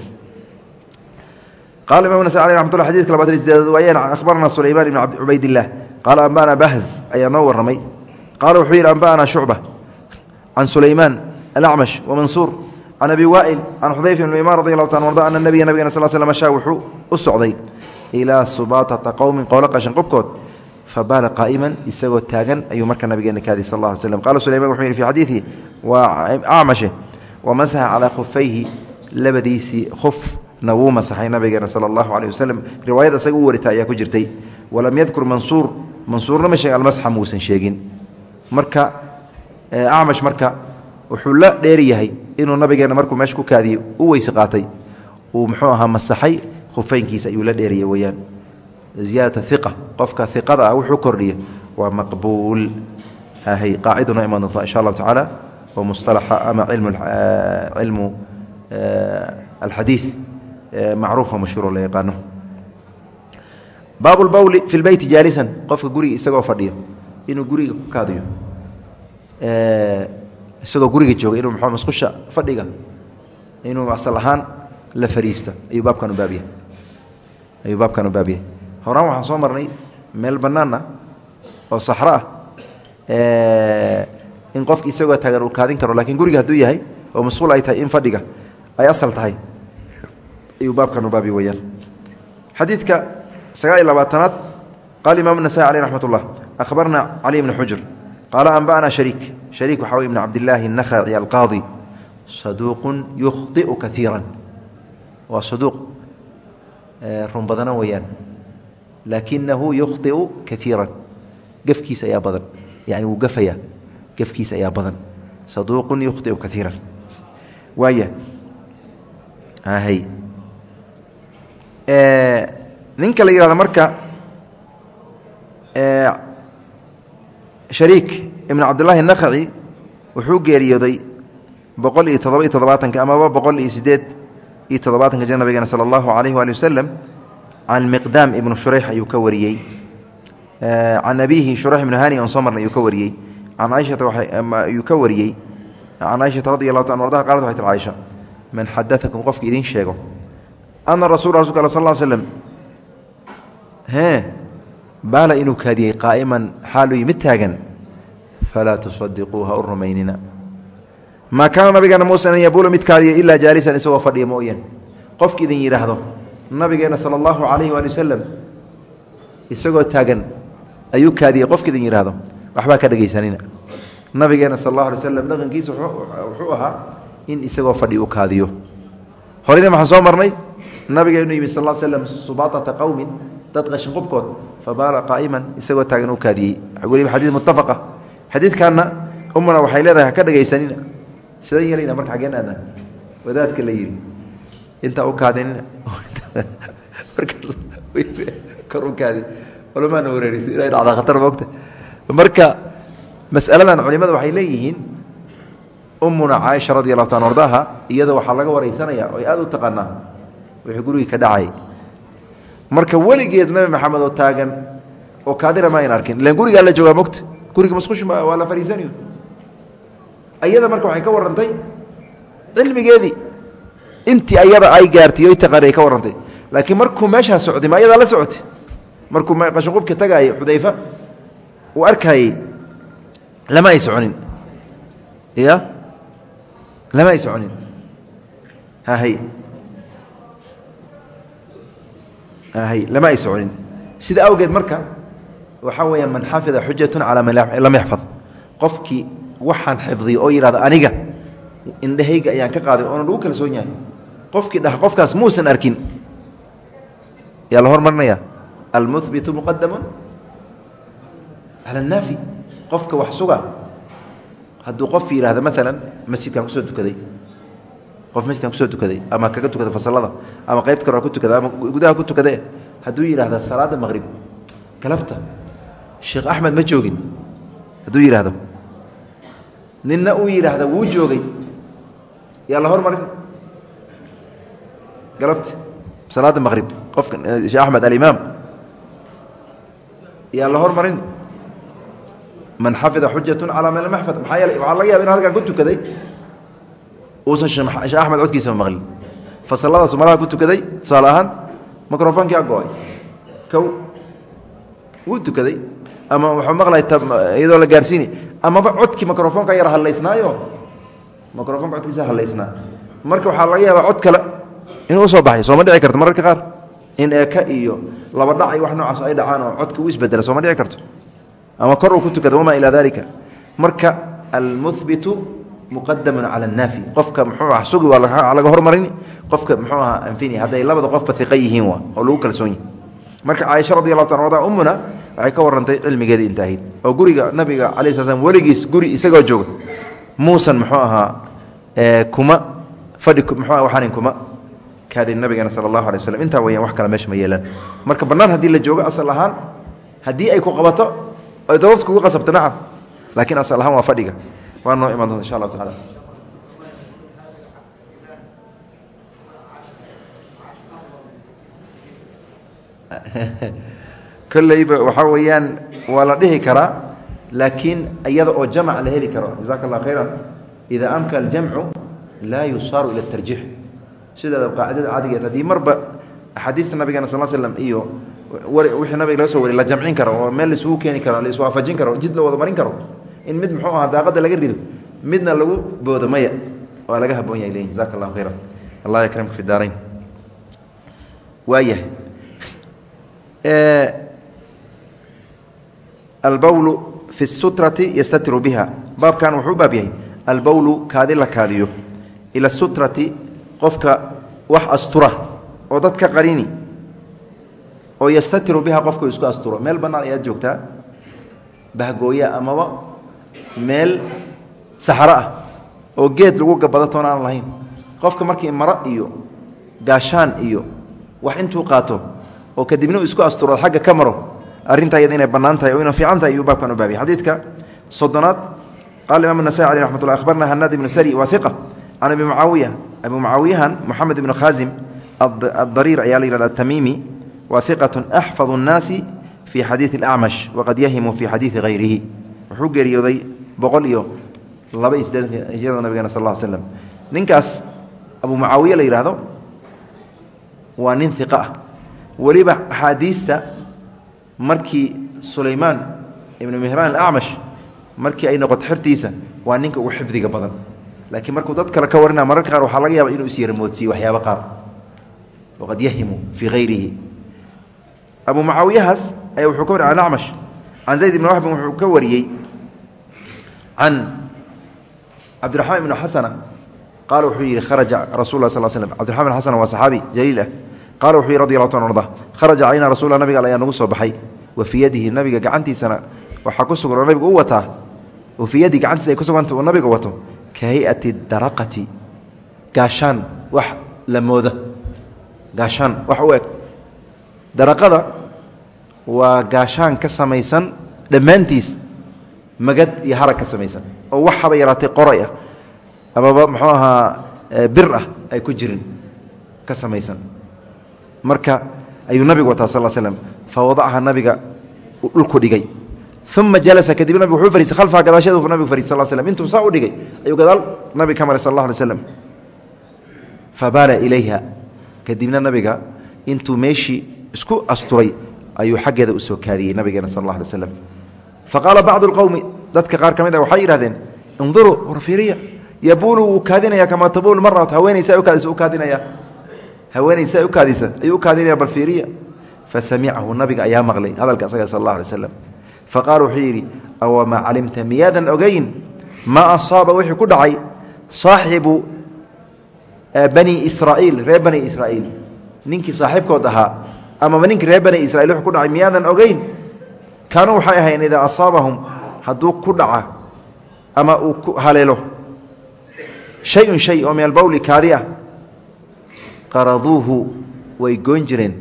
A: qala imam nas aleh raxmat llah xadidka sideedaad waayeen akhbarana sulaymaan ibn cubaydillah qaala anba'ana bahz ayaa noo warramay. Qaala wuxuu yidhi anba'ana shucba can sulaymaan alacmash wamansuur can abi waail can xudayfa ibn imaan radi allahu ta arda ana nabiya nabigena sal sl mashaa wuxuu u socday ilaa subaatata qowmin qowlo qashan qubkood fabaala qaa'iman isagoo taagan ayuu marka nabigeena kaadi sal alla slm qala sulayman wuxuu yidhi fi xadiidihi waa acmashe wamasaxa calaa khufayhi labadiisii khufna wuu masaxay nabigeena sala allahu aleyh waslem riwaayad isaga u warita ayaa ku jirtay walam yadkur mansuur mansuurna ma sheeg almasxa muusan sheegin. Marka acmash marka wuxuu la dheeri yahay inuu nabigeena markuu meesha ku kaadiyey u weyse qaatay. Uu muxuu ahaa masaxay khufeynkiisa ayuu weyaan ziyaadata iqa qofka iqada ah wuxuu kordhiya. Waa maqbuul. Hay qaaciduna imaan doonta insha allahu tacaala oo musalaxa ama cilmu alxadiid macruufa mashhuuro la yaqaano. Baabu lbowli fi lbeyti jaalisan. Qofka guriga isagoo fadhiyo inuu guriga ku kaadiyo isagoo guriga jooga inuu mxuu musqusha fadhiga inuu asal ahaan la fariisto ayuu baabkan u baabyahay ayuu baabkan u baabyahay horaan waxaan soo marnay meel bannaan ah oo saxro ah in qofki isagoo taagan uu kaadin karo lakiin guriga hadduu yahay oo mas'uul ay tahay in fadhiga ay asal tahay ayuu baabkan ubaabi weyaan. Xadiidka sagaal iyo labaatanaad qaala imaamu nasaai aleyh raxmat akhbarna cali ibni xujur qaala anba'naa shariik shariik waxaa ibn cabdillaahi annakhaci alqaadi saduuqun yukhdi'u kaiiran waa saduuq run badana weeyaan laakinahu yukhطiu kaiira gefkiis ayaa badan yani wuu gafaya gefkiis ayaa badan saduuqu yukhطiu kaiira waaya ninka la yihahdo marka shariik ibn cabdillaahi nakhaci wuxuu geeriyooday boqol iyo toddoba iyo toddobaatanka amaba boqol iyo siddeed iyo toddobaatanka nabigeena sala allahu alayh waali wasalam can miqdaam ibnu shurayx ayuu ka wariyey can abiihi shurayx ibnu hani on soo marnay ayuu ka wariyey can caaishata ayuu ka wariyey can caaishata radi allahu ta an ardaha qalat waxay tir caaisha man xadaakum qofki idiin sheego ana rasul rasulka al sal slm e baala inuu kaadiyey qaa'iman xaaluu yimid taagan falaa tusadiquu ha u rumaynina maa kaana nabigeena muusan mid fadhiya mooyeen qofki idin yidhaahdo nabigeena sala allahu calayhi waali wasalam isagoo taagan ayuu kaadiyey qofki idin yidhaahdo waxbaa ka dhegaysanina nabigeena sal allahu alay slam dhaqankiisa wuxuu ahaa in isagoo fadhi u kaadiyo. Horeyna maxaan soo marnay? Nabigeenu yimi sal slm subaatata qowmin dad qashinqubkood fabaala qaa'iman isagoo taagan u kaadiyey. Weliba xadiid muttafaqa. Xadiidkanna umuna waxay leedahay haka dhegaysanina sidaan yeelayna marka xaggeen aadna wadaadka la yidhi intaa u kaadinina markaas kor u kaadi culamaana wareerisa inay dhacdaa khatar moogta marka masaladan culimada waxay leeyihiin ummuna caaisha radi allahu taala ardaaha iyada waxaa laga wareysanaya oy aad u taqaanaa wixii gurigii ka dhacay. Marka weligeed nabi maxamed oo taagan oo kaadira ma ayn arkin. Ilan gurigaa la joogaa mogta guriga masquush waa la fariisanayo ayada marka waxay ka warrantay cilmigeedii intii ayada ay gaartay oy taqaanay ay ka warrantay laakiin markuu meeshaa socday ma ayadaa la socotay? Markuu qashinqubka tagaayay xudayfa uu arkaayey lama ay soconin. Ya lama ay soconin. Hahay hahay lama ay soconin. Sida awgeed marka waxaa weeya man xafida xujatu calaa man lam yaxfad. Qofkii waxaan xifdiyo oo yidhahdo aniga indhahayga ayaan ka qaaday oona lagu kalsoon yahay qofkii dhah qofkaas muusan arkin. Yaa la hormarinaya? Almuhbitu muqadamu cala annaafi qofka wax suga hadduu qof yidhahdo maalan masjidkaan ku soo tukaday. Qof masjidkaan ku soo tukaday ama kaga tukada fasalada ama qaybta kale ku tukada ama gudaha ku tukade hadduu yidhahda salaada maqrib galabta sheekh axmed ma joogin. Hadduu yidhaahdo ninna uu yidhaahda wuu joogay. Yaa la hormarin galabta salaada maqrib qofka sheekh axmed alimaam yaa la hormarin man xafida xujatu calaa man lam yaxfad maxaa yeele waxaa laga yaba in halkan ku tukaday uusan sheekh axmed codkiisaba maqlin fasaladaas malaha ku tukaday tusaale ahaan microfonkii a go'ay kow wuu tukaday ama wuxuu maqlay iyadoo la gaarsiini amaba codkii microfonka yar hallaysnaayo microfonka codkiisa hallaysnaa marka waxaa laga yaabaa cod kale inuu u soo baxay sooma dhici karto mararka qaar? In eeka iyo laba dhac iyo wax noocaas ay dhacaan oo codka u isbedela sooma dhici karto? Ama kor uu ku tukada wamaa ilaa dalika marka almuhbitu muqadamun cala annaafi. Qofka muxuu ah sugi waa laga hormarin qofka muxuu ahaa anfini hadday labada qofba iqa yihiin waa oo lagu kalsoon yihi marka caaisha radi taala arda ummuna waxay ka warrantay cilmigeedii inta oo guriga nabiga calayi sla slam weligiis guri isagoo jooga. Muusan muxuu ahaa kuma fadhi muxuu ah waxaanin kuma kaadin nabigeena sal allahu alay slm intaa weyaan wax kale meesha ma yeelaan marka bannaan haddii la joogo asal ahaan haddii ay ku qabato ay dowlad kugu qasabto nacam ah. laakiin asal ahaan waa fadhiga. Waa noo imaan doonta insha allahu tacala koleyba waxaa weeyaan waa la dhihi karaa laakiin iyada oo jamac la heli karo. Jazaaka allah khayran. Idaa amka aljamcu laa yusaaru ila اtarjiix sideeda qaacidada caadigeed haddii marba axaadiista nabigeena sal slm iyo wixii nabiga laga so wariy la jamcin karo oo meel laisugu keeni karo la iswaafajin karo jid la wada marin karo in mid muxuu aha daaqada laga rido midna lagu boodo maya waa laga haboon yahay leyin jaزaka اllah khayra allah yakramka fi daarayn waayahay. Albawlu fi sutrati yastatiru biha. Baabkan wuxuu u baab yahay albawlu kaadi la kaadiyo ila sutrati qofka wax astura oo dadka qarini oo yastatiru biha qofka isku asturo. Meel banaan ayaad joogtaa bahgooya amaba meel saxro ah oo geed lagu gabado toon aan lahayn. Qofka markii maro iyo gaashaan iyo wax intuu qaato oo kadibna uu isku asturo xagga ka maro arrintaa iyada inay bannaan tahay oo ina fiican tahay iyuu baabkan u baabiyay xadiidka soddonaad qaala imam nasaai aleh raxmat ullah akhbarna hanaad ibnu sari waa iqa can abi mucaawiya abu mucaawiyahan moxamed ibnu khaasim adariir ayaa la yihahda atamiimi wa iqatun axfadu nnaasi fii xadiidi alacmash waqad yahimu fii xadiidi hayrihi wuxuu geeriyooday boqol iyo laba iyo sideedanka hijrada nabigeena sal l slem ninkaas abu mucaawiya la yidhaahdo waa nin iqa ah weliba axaadiista markii sulaymaan ibnu mihraan alacmash markii ay noqoto xertiisa waa ninka ugu xifdiga badan laakiin markuu dad kale ka warina mararka qaar waxaa laga yaaba inuu isyaramoodsiiye waxyaaba qaar. Waqad yahimu fii hayrihi abu mucaawiyahaas ayaa wuxuu ka wari can acmash. Can zayd ibni waxbin wuxuu ka wariyey can cabdiraxmaan ibni xasana. Qaala wuxuu yidhi kharaja rasul la sal slm cbdiraxman ibn xasan waa saxaabi jaliil ah. Qaala wuxuu yidhi radi allahu ta arda kharaja calayna rasulla nabiga al ayaa nagu soo baxay. Wa fii yadihi nabiga gacantiisana waxaa ku sugan oo nabigu u wataa. Wa fii yadihi gacantiisa ay ku suganta uu nabiga wato ka hayati daraqati. Gaashaan wax la mooda. Gaashaan wax u eg. Daraqada waa gaashaan ka samaysan dhammaantiis magad iyo harag ka samaysan oo wax haba yaraatay qoray ah. Amaba muxuu ahaa bir ah ay ku jirin ka samaysan. Marka ayuu nabigu wataa sal slm fa wadacaha nabiga dhulku dhigay uma jalasa kadib nabig wuxuu fariistay khalfaha gadaasheedu nabigu fariistay sal slm intuu saa u dhigay ayuu gadaal nabig ka maray sal allah alay slam fabaala ilayha kadibna nabiga intuu meeshii isku asturay ayuu xaggeeda u soo kaadiyey nabigeena sal alla alay slam faqaala bacdu lqowmi dadka qaar ka mid a waxay yidhahdeen induruu warfiiriya yabuulu wuu kaadinaya kamaa tabuulu marat haweenaysa ukaadisa u kaadinaya haweenaysa ukaadisa ayuu u kaadinaya bal fiiriya fasamicahu nabiga ayaa maqlay hadalka asaga sal allah alay faqaala wuxuu yidhi awamaa calimta miyaadan ogeyn maa asaaba wixii ku dhacay? Saaxibu bani israa'iil reer bani israa'iil. Ninkii saaxiibkood ahaa amaba ninkii reer bani israiil wuxuu ku dhacay miyaadan ogeyn kaanuu waxay ahayn idaa asaabahum hadduu ku dhaca ama uu ku haleelo shay-un shay oo min albawli kaadi ah qaraduuhu way goyn jireen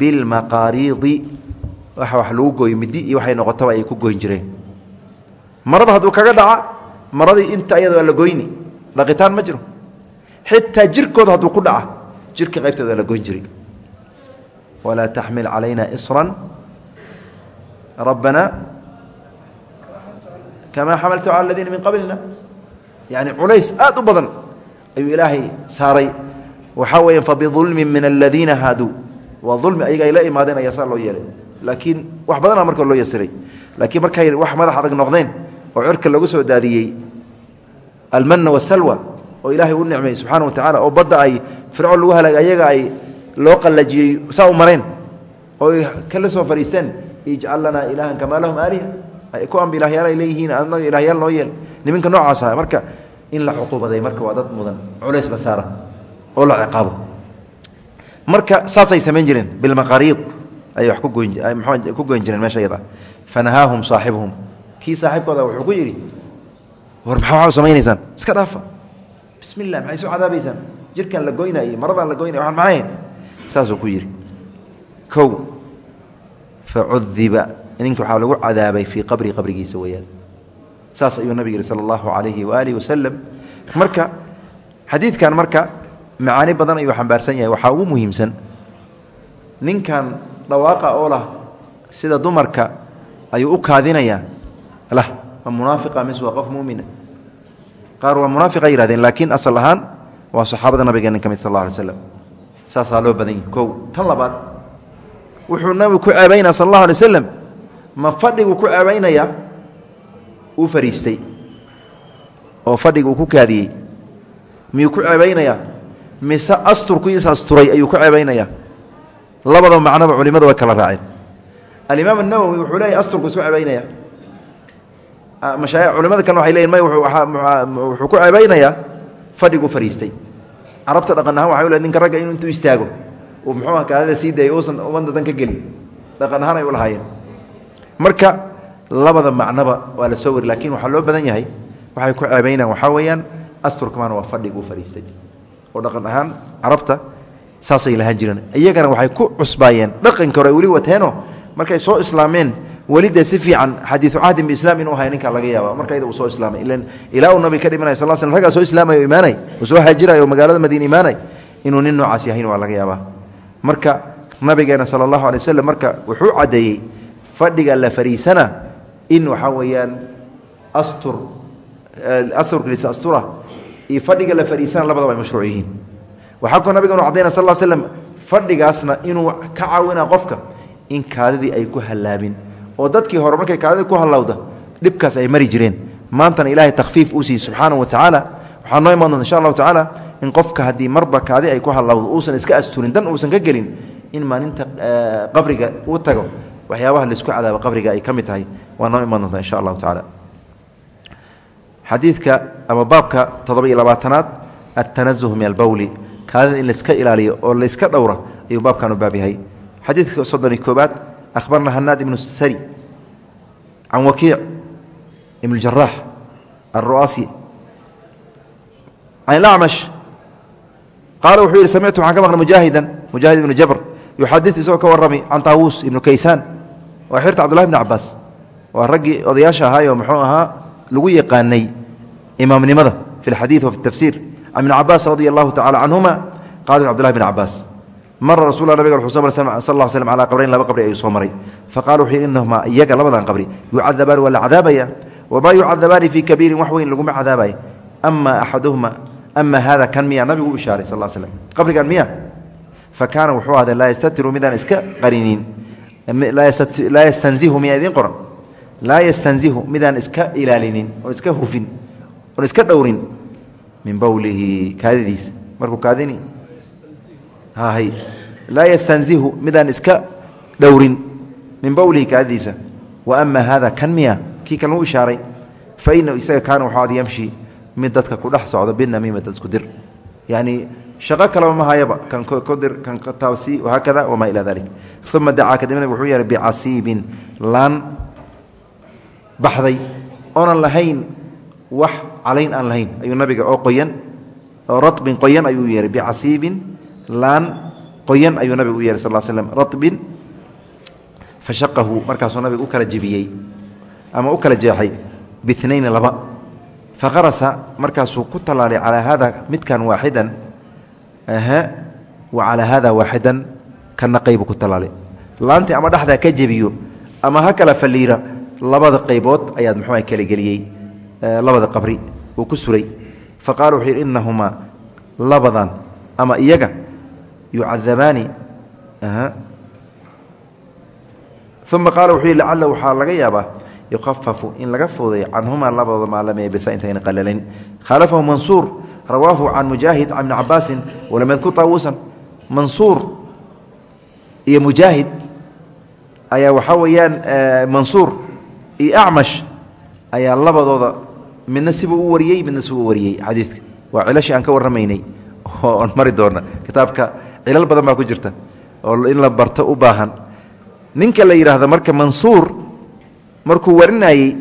A: bilmaqaariidi wax lagu gooyo midi iyo waxay noqotaba ay ku goyn jireen. Marada hadduu kaga dhaca maradii inta ayada waa la goyni dhaqitaan ma jiro. Xitaa jirkooda hadduu ku dhaca jirka qaybtooda la goyn jiray. Walaa taxmil calayna isran. Rabbana kamaa xamaltu cala aladiina min qablina. Yani culays aad u badan ayuu ilaahay saaray. Waxaa weya fabidulmin min aladiina haaduu. Waa ulmi ayaga ay la imaadeen ayaa saa loo yeelay laakiin wax badana marka loo yasiray. Laakiin markay wax madax adag noqdeen oo cirka lagu soo daadiyey almanna wasalwa oo ilaahay u nicmay subxaana wa tacala oo badda ay fircoon lagu halaagay ayaga ay loo qallajiyey saa u mareen oo ay kala soo fadhiisteen ijcal lanaa ilaahan kamaa lahum aaliha. Ku amba ilaahyaal ay leeyihiin anaga ilaahyaal noo yeel. Niminka noocaasa marka in la cuquubaday marka waa dad mudan culays la saara oo la ciqaabo. Marka saasay samayn jireen bilmaqariid ayay kugoyn ku goyn jireen meesha yada. Fanahaahum saaxibuhum. Kii saaxiibkooda wuxuu ku yidhi war maxaa waxaa samaynaysaan? Iska dhaafa. Bismi llah maxay soo cadaabaysaan? Jirkan la goynaayo maradaan la goynay waxaan maxay saasuu ku yidhi kow facudiba ninka waxaa lagu cadaabay fii qabri qabrigiisa weyaan saas ayuu nabig yihi sala allahu calayhi waaalih wasalam marka xadiidkan marka macaani badan ayuu xambaarsan yahay waxaa ugu muhiimsan ninkan dhawaaqa oo lah sida dumarka ayuu u kaadinayaa lah ma munaafiqa mise waa qof muumina qaar waa munaafiqa yihahdeen laakiin asal ahaan waa saxaabada nabigeena ka mid sal alla alay slam saasaa loo badan yahi kow tan labaad wuxuu nabigu ku ceebaynaa sal allahu alay waslem ma fadhigu ku ceebaynayaa uu fariistay. Oo fadhiga ku kaadiyey. Miyuu ku ceebaynayaa mise asturku is asturay ayuu ku ceebaynayaa labada macnoba culimadu way kala raaceen. Alimaam الnawowi wuxuu leeyahy asturku isku ceebaynaya mashaa culimada kalena waxay leyihin may wuxuu ku ceebaynayaa fadhiguu fariistay. Carabta dhaqan ahaan waxay u le ninka ragga inuu intuu istaago uu muxuuha kaadida sii daayay uusan ummadda ka gelin dhaqan ahaan ay u lahaayeen. Marka labada macnoba waa la soo wari laakiin waxaa loo badan yahay waxay ku ceebaynaan waxaa weeyaan asturkamaana waa fadhiguu fariistay. Oo dhaqan ahaan carabta saasay lahaan jireen iyagana waxay ku cusbaayeen. Dhaqanka hore weli wateenoo markay soo islaameen weli si fiican xadiiu cahdin biislaam inuu ahay ninkaa laga yaaba markayda uu soo islaamay. Ilaa uu nabi ka dhimanay sal sl raggaa soo islaamay imaanay uu soo haajiraya oo magaalada madiina imaanay inuu nin noocaas yahayn waa laga yaabaa. Marka nabigeena sala allahu alay waslem marka wuxuu caddeeyey fadhiga la fariisana in waxaa weeyaan astur asturkiisa astura iyo fadhiga la fariisana labadaba ay mashruuc yihiin waxaa koo nabiga inu cadayna sal slm fadhigaasna inuu ka caawina qofka in kaadidii ay ku hallaabin. Oo dadkii hore markay kaadidii ku hallawda dhibkaas ay mari jireen. Maantana ilaahay takfiif uu siiyey subxaanahu wa tacaala waxaa noo imaan insha allahu tacaala in qofka haddii marba kaadi ay ku hadlawdo uusan iska asturin dan uusan ka gelin in maalinta qabriga uu tago. Waxyaabaha la isku cadaabo qabriga ay ka tahay. Waa noo imaan insha allahu tacaala xadiidka ama baabka toddoba iyo labaatanaad altanazuh min albowli kaadida in layska ilaaliyo oo layska dhowra ayuu baabkan u baab yahay. Xadiidka soddon iyo koobaad akhbarna hanaad ibnu sari can wakiic ibn jaraax alru'aasi can ilacmash qaala wuxuu yidhi samictu waxaan ka maqlay mujaahidan mujaahid ibnu jabr. Yuxadiu isagoo ka warrami can taawuus ibnu kaysaan. Waa xirta cabdullahi bni cabaas waa raggii odayaasha ahaayoo muxuu ahaa lagu yaqaanay imaamnimada fi اlxadiid wa fi اtafsiir ibni cabaas radi allahu tacala canhuma qaala cabdullahi bn cabaas mara rasul nabiga wuxuu soo maray sal lla slm calaa qabrayn laba qabri ayuu soo maray faqala wuxuu inahumaa iyaga labadan qabri yucadabaani waa la cadaabaya wamaa yucadabaani fii kabiirin wax weyn laguma cadaabaya ama axaduhuma ama hada kan miya nabigu u ishaaray sal slm qabrigan miya fa kaana wuxuu ahday laa yastatiru midaan iska qarinin laa yastanzihu miyaa idiin qoran laa yastanzihu midaan iska ilaalinin oo iska hufin oon iska dhowrin min bowlihi kaadidiisa markuu kaadini laa yastanzihu midaan iska dhowrin min bowlihi kaadidiisa. Wa ama hada kan miya kii kan lagu fa inahu isaga kaana wuxuu ad yamshi mid dadka ku dhex socdo binamiimata isku dir. Yacni shaqo kaleba ma hayaba kan kodir kan taabsi wahaakada wamaa ilaa dalik uma dacaa kadib nabig wuxuu yeehay bicasiibin laan baxday oonan lahayn wax calayn aan lahayn. Ayuu nabiga oo qoyan. Oo raطbin qoyan ayuu yeehay bicasiibin laan qoyan ayuu nabigu u yeehay sal slm raطbin fashaqahu. Markaasuu nabiga u kala jebiyey ama u kala jeexay biinayni laba. Faqarasa. Markaasuu ku tallaalay calaa haada midkan waaxidan. Wa calaa haada waaxidan. Kana qaybu ku tallaalay. Laantii ama dhexdaa ka jebiyo ama ha kala faliira labada qaybood ayaad muxuu kala geliyey labada qabri uu ku suray. Fa qaala wuxuu yidhi innahumaa labadan ama iyaga yucadabaani. Uma qaala wuxuu yidhi lacalla waxaa laga yaabaa yukafafu in laga fuuday canhumaa labadooda maalame bisa intayna qalalayn khaalafahu mansuur rawaahu can mujaahid can ibni cabaasin walam taawuusan mansuur iyo mujaahid ayaa waxaa weeyaan mansuur iyo acmash ayaa labadooda midna sibuu u wariyey midna sibuu u wariyey. Xadiidka. Waa cilashii aan ka warramaynay. Oo aan mari doona kitaabka cilal badan baa ku jirta. Oo in la barto u baahan. Ninka la yidhaahdo marka mansuur markuu warinayey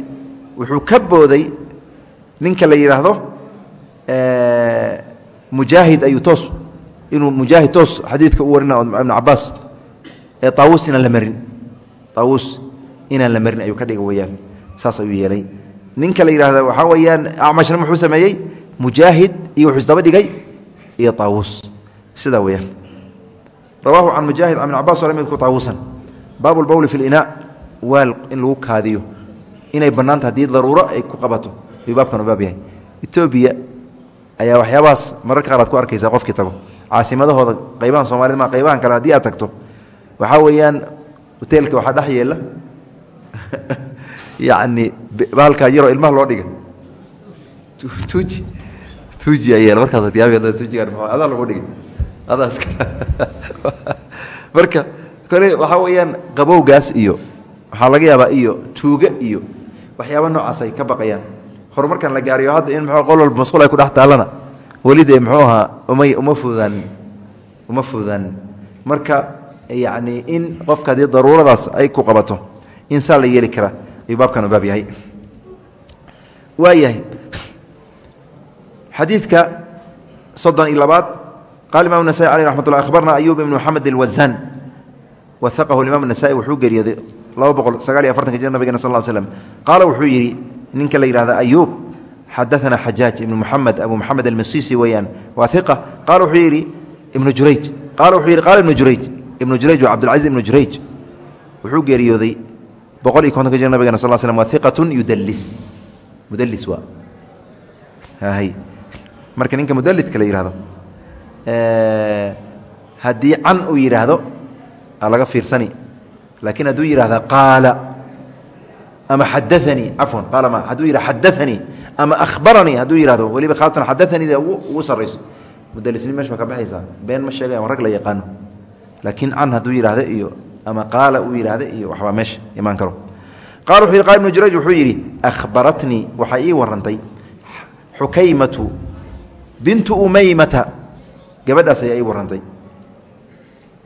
A: wuxuu ka booday ninka la yidhaahdo mujaahid ayuu toos inuu mujaahid toos xadiidka u warina ibnu cabaas ee taawuus inaan la marin. Taawuus inaan la marin ayuu ka dhiga weyaan saas ayuu yeelay ninka la yidhahda waxaa weeyaan acmashna muxuu sameeyey? Mujaahid iyo wuxuu isdaba dhigay iyo taawuus sidaa weyaan rawaahu can mujaahid can ibn cabas lam yadkur taawuusan baabu lbowli fi linaa waal in lagu kaadiyo. Inay bannaanta haddii daruuro ay ku qabato. Ayuu baabkan u baab yahay. Etoobiya ayaa waxyaabahaas mararka qaar aad ku arkaysaa qofkii tago. Caasimadahooda qaybahan soomaalida ma qaybahan kale haddii aad tagto. Waxaa weeyaan hoteelka waxaa dhex yeela yacni bahalkaa yaroo ilmaha loo dhiga tuuji tuuji ayaa yeela markaas diyaab tuujigaan ma adaa lagu dhigay. Adaas marka kole waxaa weeyaan qabowgaas iyo waxaa laga yaabaa iyo tuuga iyo waxyaaba noocaas ay ka baqayaan. Horumarkan la gaariyo hadda in mxuu qol walba ay ku dhex taallana weli dee muxuu ahaa umay uma fududaanin uma fududaanin marka yacni in qofka haddii daruuradaas ay ku qabato in saa la yeeli karaa ayuu baabkan baab yahay. Waa yahay. Xadiidka soddon iyo labaad qaala imam nasai aleh raxmat ullah akhbarna ayub ibn moxamed alwazaan waaqahu imam nasa'i wuxuu geeriyooday laba boqol sagaal iyo afartanka jir nabigena sal slm qaala wuxuu yidhi ninka la yihahda ayuub xadaana xajaaj ibnu muxamed abu moxamed almasisi weeyaan waa iqa qaala wuxuu yidhi ibnu jurayj. Qaala wuxuu yidhi qaala ibnu jurayj. Ibnu jurayj waa cabdilcaziz ibnu jurayj. Wuxuu geeriyooday boqol iyo kontonka jir nabigena sal slm waa iqatun yudalis mudlis waa. Marka ninka mudalidka la yihahdo haddii can uu yidhaahdo laga fiirsani. Laakiin hadduu yidhahda qaala ama xadaanii cafwan qaala ma hadduu yidha xadaanii ama ahbaranii hadduu yihahdo weliba khaasatan xadaaniida ugu sarrayso. Mudalisniin mesh ba ka baxaysaa? Been ma sheegayan rag la yaqaano. Laakiin can hadduu yidhaahdo iyo ama qaala uu yidhaahdo iyo waxbaa meesha imaan karo. Qala wuxuu yidhi qaal ibnu jurayj wuxuu yidhi ahbaratnii waxaa ii warrantay xukaymatu bintu umaymata. Gabadhaas ayaa ii warrantay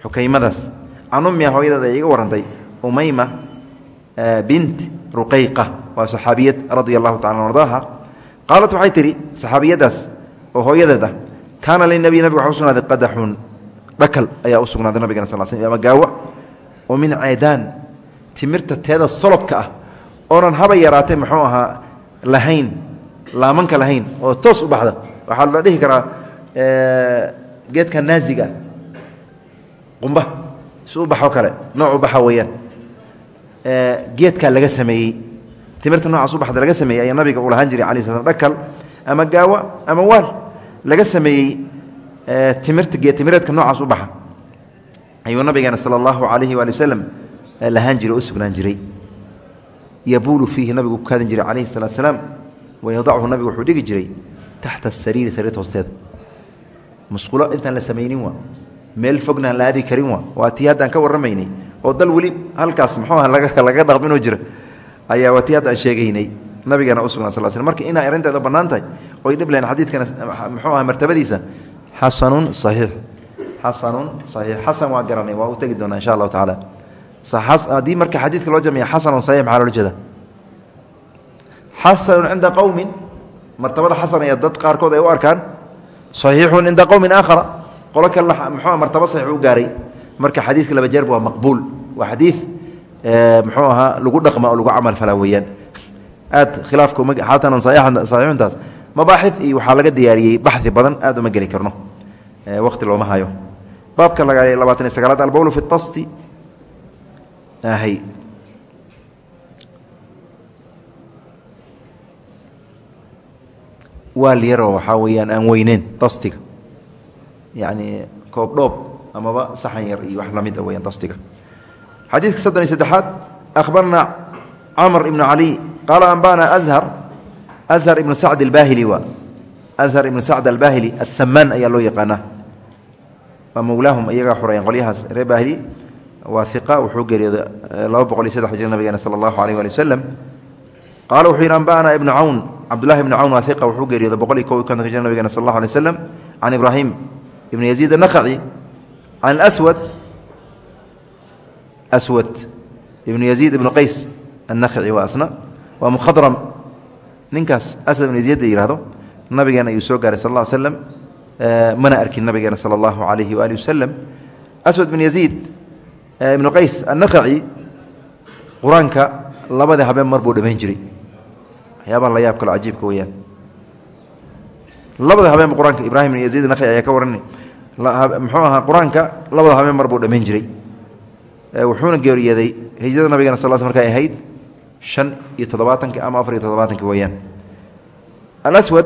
A: xukaymadaas. Can ummiha hooyadeed ayaa iga warrantay umayma bint ruqayqa waa saxaabiyad radia allahu tacala ardaaha qaalat waxay tidhi saxaabiyaddaas oo hooyadeed ah kaana linabiy nabiga waxa u qadaxun dhakal ayaa u nabigana sal sl ama gaawa oo min ceedaan timirta teeda solobka ah oonan haba yaraatay muxuu ahaa lahayn laamanka lahayn oo toos u baxda. Waxaa la dhihi karaa geedka naaziga qumba si u baxo kale nooc u baxa weeyaan. Geedkaa laga sameeyey timirta noocaas u baxda laga sameeyey ayaa nabiga uu lahaan jiray alai sl dhakal ama gaawa ama waal laga sameeyey timirta ayuu nabigeena sala allahu calayhi waali wasalam lahaan jiray u sugnaan jiray. Yabuulu fiihi nabigu ku kaadan jiray calayhi salaatu salaam wayadachu nabigu wuxuu dhigi jiray taxta asariiri sariirta hoosteeda musqulo intaan la samaynin waa. Meel fogna la aadi karin waa. Waa tii haddaan ka warramaynay oo dal weli halkaas muxuu aha laga dhaqminoo jira ayaa waa tii hadda aan sheegaynay. Nabigeena u sal sl marka inaa arrinteeda bannaan tahay oy dhib lahen xadiidkana muxuu aha martabadiisa xasanun saxiix xasanun saxiix xasan waa garanay waa u tegi doonaa insha allahu tacaala. Haddii marka xadiidka loo jamiya xasanun saxiix maxaa loola jeeda xasanun cinda qowmin martabada xasan ayaa dad qaarkood ay u arkaan. Saxiixun cinda qowmin aakhara qolo kalena muxuu martaba saxiix u gaaray. Marka xadiidka laba jeerba waa maqbuul. Waa xadiid muxuu ahaa lagu dhaqma oo lagu camal falaa weeyaan. Aad khilaafka xaatanan saxiixuntaas. Mabaaxid iyo waxaa laga diyaariyey baxi badan aad uma geli karno. Waqti looma hayo baabka labaatan iyo sagaalaad albowlu fi tasti. Waal yaroo waxaa weeyaan aan weyneyn tastiga. Yacni koob dhoob amaba saxan yar iyo wax la mid a weyaan tastiga. Xadiidka soddon iyo saddexaad akhbarna camr ibnu cali qaala anbana azhar azhar ibnu sacd albahili waa azhar ibnu sacd albahili assamaan ayaa loo yaqaanaa waa mowlaahum iyagaa xoreeyeen qolyahaas reer bahili waa iqa wuxuu geeriyooda laba boqol iyo saddex hijri nabigeena sala allahu alayh waali wasalam qaala wuxuu yidhi anba'ana ibnu cawn. Cabdullahi ibnu cawn waa iqa wuxuu geeriyooda boqol iyo kow iyo kontonka hijri nabigeena sal allahu alay waslam can ibraahim ibni yaziid annakhaci can aswad aswad ibnu yaziid ibnu qays annakhaci waa asna waa mukhadram. Ninkaas asad ibnu yaziid la yihahdo nabigeena ayuu soo gaaray sal alla ly slam mana arkin nabigeena sala allahu alayhi waali wasalam aswad ibnu yaziid ibnu qays annakhaci qur'aanka labada habeen mar buu dhamayn jiray. Waxyaabaha la yaab kalo cajiibka weyaan labada habeenba qur'aanka ibrahim ibn yaziid nakhaci ayaa ka warana muxuu ahaa qur'aanka labada habeen mar buu dhamayn jiray. Wuxuuna geeriyooday hijrada nabigena sal sl markay ahayd shan iyo toddobaatanki ama afar iyo toddobaatanki weeyaan. Alaswad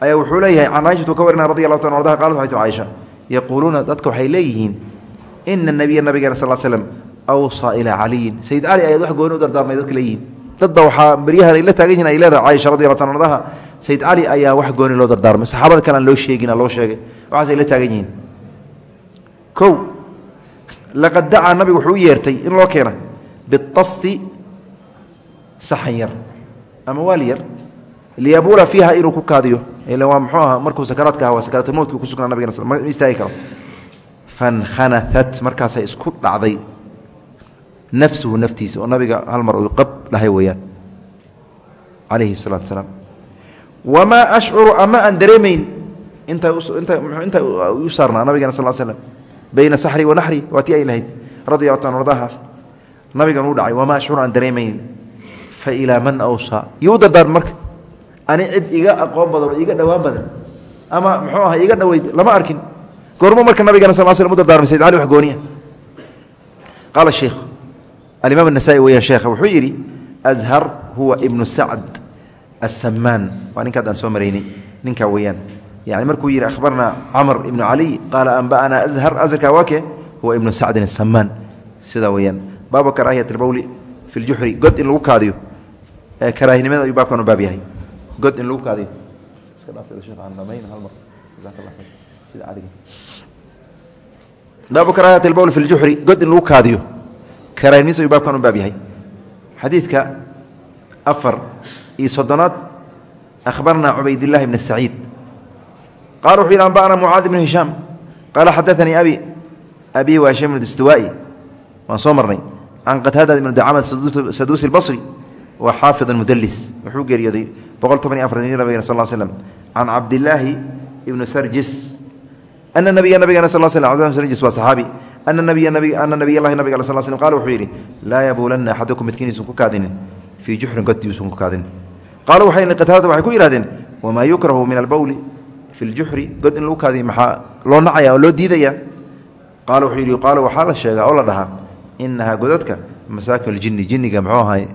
A: ayaa wuxuu leeyahay can caaishatu ka warina radi allahu ta ardaha qalat waxay tir caaisha yaquuluuna dadka waxay leeyihiin ina nabiya nabigeena sal slm awsaa ilaa caliyin. Sayid cali ayaad wax gooni u dardaarmay dadka leeyihiin. Dadba waxaa beryahan ay la taagan yihiin ay leedahay caaisha radi allahu ta ardaha sayid cali ayaa wax gooni loo dardaarmay. Saxaabada kale aan loo sheegina loo sheegay. Waxaas ay la taagan yihiin. Kow laqad dacaa nabigu wuxuu u yeertay in loo keena bitasti saxan yar ama waal yar liyabuula fiiha inuu ku kaadiyo ila waa muxuu aha markuu sakaraadka aha waa sakaraatulmowtka ku sugnaa nabigena ma istaagi karo. Fankhanaat markaasay isku dhacday nafsuhu naftiisa nabiga hal mar uu qab dhahay weeyaan calayhi الsalatu asalaam wamaa ashcuru ama aan dareemayn inta inta inta u saarnaa nabigana sal slm bayna saxri wa naxri waa tii ay lahayd radi allahu ta ardaha nabigan uu dhacay wamaa ashcuru aan dareemayn. Fa ilaa man awsaa. Iyo u dardaarma marka ani cid iga aqoon badan oo iga dhowaan badan. Ama mxuu aha iga dhaweyd lama arkin. Goormo marka nabigana sal sl u sayd cali wax gooniya. Qaala sheikh alimaam anasaa'i weya sheekha wuxuu yidhi azhar huwa ibnu sacd asamaan waa ninkaad aan soo maraynay ninkaa weeyaan. Yani markuu yidhi akhbarnaa camr ibnu caliy qaala anba'anaa azhar. Azharkaa waake huwa ibnu sacdin asamaan sidaa weeyaan. Baabu karaahiyat albowli fi ljuxri god in lagu kaadiyo. Karaahinimada ayuu baabkan u baab yahay god in lagu kaadiyo baabu karaahati lbowl fi ljuxri god in lagu kaadiyo karaahinimis ayuu baabkan u baab yahay. Xadiidka afar iyo soddonaad akhbarna cubaydillahi bn saciid. Qala wuxuu yidhi anba'na mucaad ibnu hishaam. Qaala xadaanii abi abi waa hisham ibnu dastuwaa'i waan soo marnay. Can qataada ibnu dacamad saduusi lbasri waa xaafid mudlis wuxuu geeriyooday boqol toban sal slm can cabdillaahi ibnu sarjis. Ana nabiya nabigana sal sl sarjis waa saxaabi. Ana nabiya ana nabiy llahi nabig sal slm qala wuxuu yidhi laa yabuulanna axadukum midkiin yuusan ku kaadinin. Fii juxrin godti yuusan ku kaadinin qaala qataadada waxay ku yidhahdeen wamaa yukrahu min albowli fi ljuxri god in lagu kaadiyo maxaa loo nacaya oo loo diidaya? Qaala wuxuu yidhi qaala waxaa la sheegaa oo la dhahaa inahaa godadka masaakin ljini jinniga muxuu ahay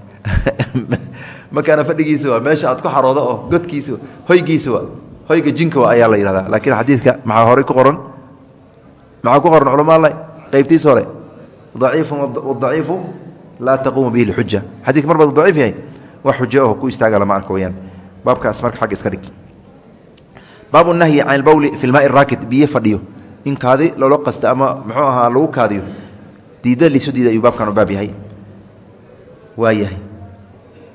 A: makaana fadhigiisa waa meesha aad ku xaroodo oo godkiisa hoygiisa waa hoyga jinka waa ayaa la yidhahdaa. Laakiin xadiidka maxaa horey ku qoran? Maxaa ku qoran culamaala qeybtiisa hore daciifun wadaciifu laa taquumu bihi lxuja xadidka mar badu daciif yahay wax xujo aho ku istaaga lama arka weyaan baabkaas marka xagga iska dhig baabu nahyi can ilbowli fi lmaai raakid biyo fadhiyo. In kaadi loola qasta ama muxuu ahaa lagu kaadiyo diida liisu diida ayuu baabkan u baab yahay. Waa yahay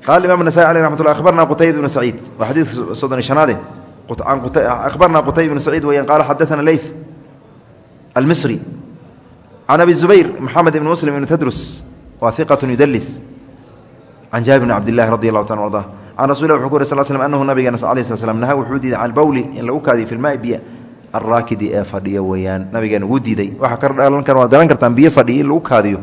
A: qala imam nasai aleh ramat lla abarna qutayb ibnu saciid waa xadiidka soddon iyo shanaade abarna qutayb ibnu saciid weyaan qaala xadaana leyth almisri can abi zubayr moxamed ibn muslim ibnu tadrus waa iqat yudalis can jaabir bn cabdillahi radi allahu taala arda can rasul wuxuu ku uri sal slm anahu nabigeena alai sl slam naha wuxuu diiday can bowli in lagu kaadiyo fi lmaai biyo alraakidi ee fadhiya weeyaan nabigeena wuu diiday waxa ka dhalan kara waad garan kartaan biyo fadhiya in lagu kaadiyo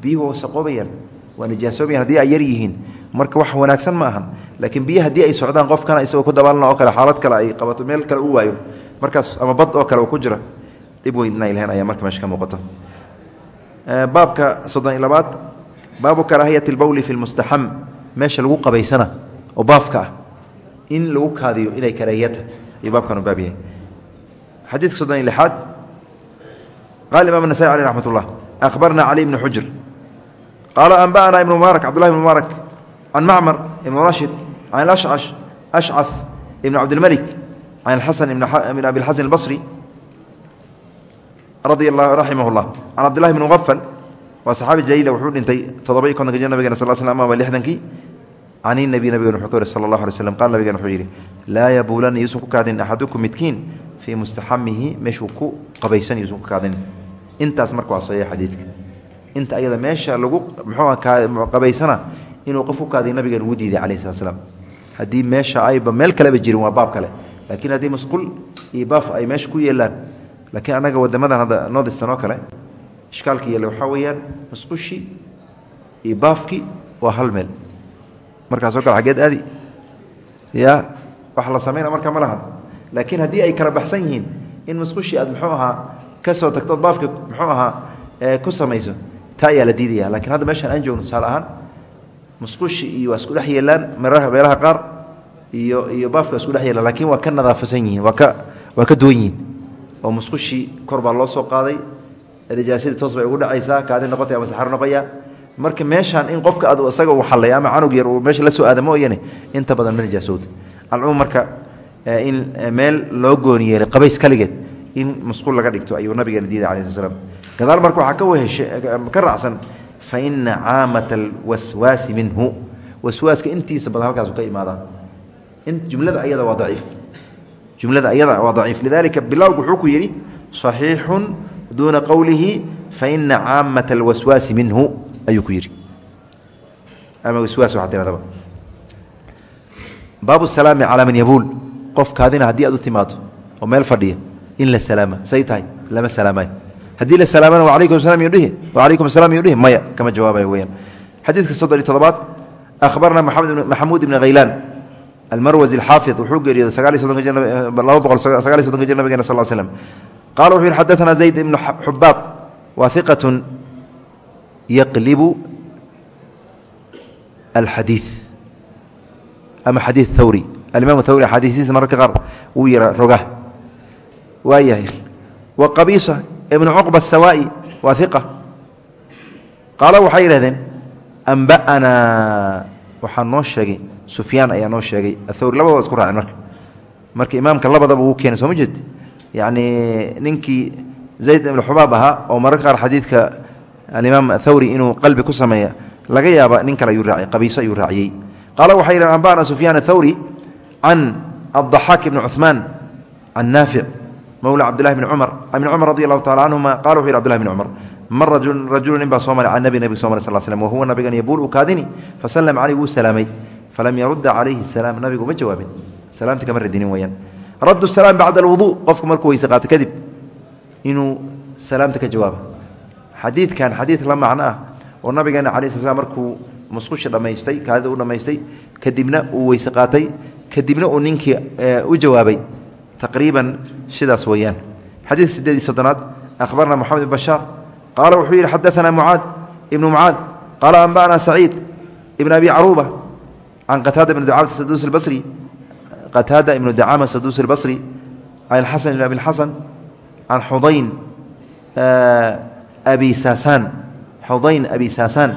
A: biyuhu wasaqoobayaan waa nijaasoobayan haddii ay yar yihiin marka wax wanaagsan ma ahan. Laakiin biyo haddii ay socdaan qofkana isagoo ku dabaalna oo kale xaalad kale ay qabato meel kale u waayo markaas ama bad oo kale ku jira dhib weyn inay ayaa marka meesha ka muuqata baabka soddon iyo labaad baabu karaahiyati lbowli fi lmustaxam meesha lagu qabaysana oo baafka ah in lagu kaadiyo inay karaahiyata ayuu baabkan baab yahay. Xadiidka soddon iyo lixaad qala imam nasai aleh raxmat ullah akhbarna cali bni xujr qaala anba'ana ibnu mubaarak cabdullahi ibn mubaarak can macmar ibnu rashid can ashcash ashcah ibn cabdilmalik can xasan ibn abi lxasan albasri radi raximah llah can cabdillahi bn muqafal waa saxaabi jaliila wuxuu dhintay toddoba iyo kontonka jir nabigena sal slam ama lixdankii can inabi nabigen wuxuu ka wari sala allah alay slam qala nabigen wuxuu yidhi laa yabuulanna yuusan ku kaadinin axadukum midkiin fii mustaxamihi meeshuu ku qabaysan yuusan ku kaadinin intaas marka waa saxiix xadiidka. Inta ayada meesha lagu muxuu qabaysana inuu qof ku kaadiyo nabigen ugu diiday calayhi salat slam haddii meesha ayba meel kaleba jirin waa baab kale. Laakiin haddii masquul iyo baaf ay meesha ku yeelaan laakiin annaga wadamadan hadda nordistan oo kale ishkaalka yeele waxaa weeyaan masquushii iyo baafkii waa hal meel. Markaasoo kale xaggeed aadi. Ya wax la samayna marka ma lahan. Laakiin haddii ay kala baxsan yihiin in masquushii aad muxuu ahaa ka tagtood baafka muxuu ahaa ku samayso taa ayaa la diidaya lakiin hadda meeshaan aan joogno tusaale ahaan masquushi iyo waa isku dhex yeelaan meelaha qaar iyo iyo baafka isku dhex yeelaan lakiin waa ka nadaafasan yihiin waa ka waa ka duwan yihiin. Oo musqushii kor baa loo soo qaaday najaasadii toos bay ugu dhacaysaa kaadi noqotay ama saxaro noqoya. Marka meeshaan in qofka ad isaga uu xallay ama canug yar uu meesha la soo aada mooyane inta badan ma nijaasowda alcumuum marka in meel loo gooni yeelay qabays kaligeed in musquul laga dhigto ayuu nabigeena diiday calayi sl slam gadaal marka waxaa ka weheshe ka raacsan fa ina caamata alwaswaasi minhu waswaaska intiisa badan halkaasu ka imaadaa jumlada ayada waa daciif jumlada ayada waa daciif lidalika bilowg wuxuu ku yidhi صaxiixu duuna qowlihi faina caamata alwaswaasi minhu ayuu ku yidhi ama waswaas waxaa tiradaba baabu salaami calaa man yabuul qofkaadina haddii aad u timaado oo meel fadhiya in la salaama say tahay lama salaamayo haddii la salaamana walaykum salam yudhihi maya kama jawaabaya weyaan xadiidka soddon iyo todobaad ahbarna maxamuud ibn khaylaan almarwazi alxaafi wuxuu geeriyooday eh, laba boqol sagaal iy sodonka jir nabgena sal slm qala wuxuu yidhi zayd ibnu xubaab waa iqatun yaqlibu alxadii ama xadii thawri. Alimam thawri axaadiisiisa mararka qaar wuu yara roga waayahay ibnu cuqba sawaa'i waa iqa qaalo waxay yidhahdeen ambaanaa waxaa noo sheegay sufyaan ayaa noo sheegay. Athawri labadooda isku raaceen marka. Marka imaamka labadaba wuu keenay soo ma jeed yacni ninkii zayd ibnu xubaab ahaa oo mararka qaar xadiidka alimaam athawri inuu qalbi ku sameeya laga yaaba nin kale ayuu raacay qabiiso ayuu raaciyey mowla cabdillahi bni cumar ibni cumar radi allahu tacala canhuma qala wuxu yhi abdillahi bni cumar mar rajulu nin baa soo maray can nabi nabig so mary sal slm wahuwa nabigan yabuul ukaadini fasallam caleyh wuu salaamay falam yarudda calayhi salaam nabigu ma jawaabin. Salaamti kama radinin weyaan raddu salaam bacda alwuduu qofku markuu weyse qaato kadib inuu salaamta ka jawaaba xadiidkan xadiid la macno ah oo nabigeena cala sl slam markuu musqusha dhammaystay kaadida u dhammaystay kadibna uu weyse qaatay kadibna u taqriiban sidaas weeyaan. Xadiidka sideed iyo soddonaad akhbarna moxamed ibn bashaar qaala wuxuu yidhi xadaana mucaad ibnu mucaad qaala anba'ana saciid ibn abi caruuba can qataada ibn ducaamata saduus albasri qataada ibnu dacaama saduus albasri can xasan ibn abi lxasan can xudayn abi saasaan xudayn abi saasaan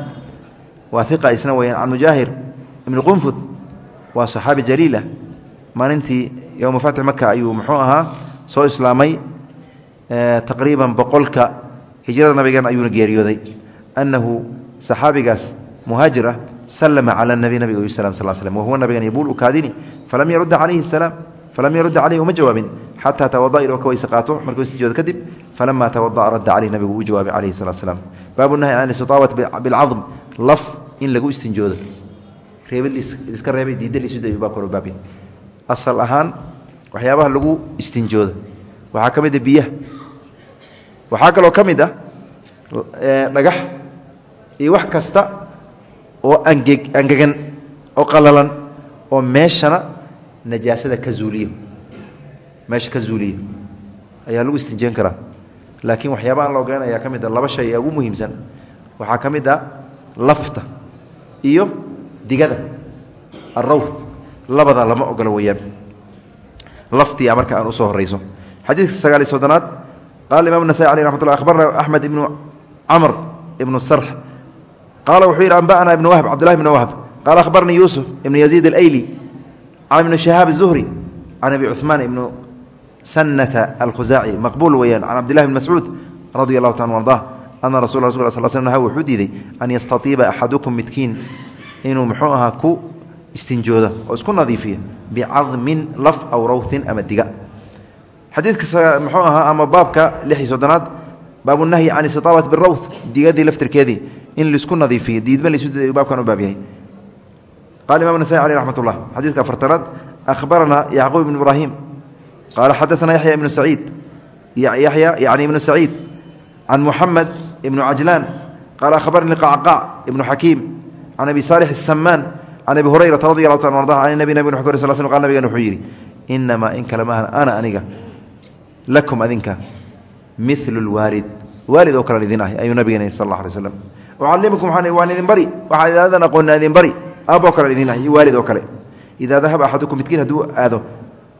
A: waa iqa isna weyaan can mujaahir ibn qunfud waa saxaabi jaliilah maalintii yowma fatxi maka ayuu muxuu ahaa soo islaamay taqriiban boqolka hijrada nabigan ayuuna geeriyooday. Annahu saxaabigaas muhaajir ah salama cala nabi nabiga u slam sal slm wahuwa nabigan yabuul ukaadini falam yarudda calayhi salaam falam yarudda caleyhi uma jawaabin xataa tawada iloo ka weyse qaato markuu sijoodo kadib falama tawada'a radda caleyh nabigu uu jawaabay calayhi salatu slam baabu nahyi can istitaawat bilcadm laf in lagu istinjoodo. Reebid iska reebay diidda liisudayu baa kalo baabya waxyaabaha lagu istinjoodo waxaa ka mid a biyaha. Waxaa kaloo ka mid ah dhagax iyo wax kasta oo angeg angegan oo qalalan oo meeshana najaasada ka zuuliyo. Meesha ka zuuliyo. Ayaa lagu istinjeen karaa. Laakiin waxyaabaha la ogolan ayaa ka mid a laba shay ee ugu muhiimsan. Waxaa ka mid a lafta iyo digada. Alrawth labada lama ogolo weyaan laftiya marka aan usoo horeyso xadiidka sagaaliy soddonaad qala imam nasai aleh raxmat lla akhbarna axmed ibnu camr ibnu sarx qaala wuxuu yidhi anba'na ibnu wahb cabdillahi ibnu wahb qaala akhbarnii yuusuf ibnu yaziid alayli can ibni shahaab الzuhri can abi cuثmaan ibnu sanata alkhusaaci maqbuul weyaan can cabdillahi bn mascuud radi allahu ta arda ana rasul rasul sl sl nah wuxuu diiday an yastatiiba axadukum midkiin inuu muxuu ahaa ku istinjooda oo isku nadiifiya bicadmin laf aw rawthin ama diga. Xadiidka muxuu ahaa ama baabka lix iyo soddonaad baabunahyi can istitaabati birawth digadii laftirkeedii in la isku nadiifiyo laisu baabkan u baab yahay. Qala imam nasai aleh raxmat ullah xadiidka afartanaad akhbaranaa yacquub ibn ibraahim qaala xadaana yaxya ibnu saciid yaxya yani ibnu saciid can muxamed ibnu cajlaan qaala akhbaranii qacqaac ibnu xakiim can abi saalix asamaan can abi hurayrata radi allahu ta arda can nabi nabig wu sal sl qal nabigan wuxuu yidhi inamaa in kale maahan ana aniga lakum adinka milu lwaalid waalid oo kale idin ahy ayuu nabigeena sal alla alay slam ucallimukum waan idin bari waxaa idaadan aqoona idin bari aaboo kale idin ahy waalid oo kale idaa dahaba axadukum midkiin hadduu aado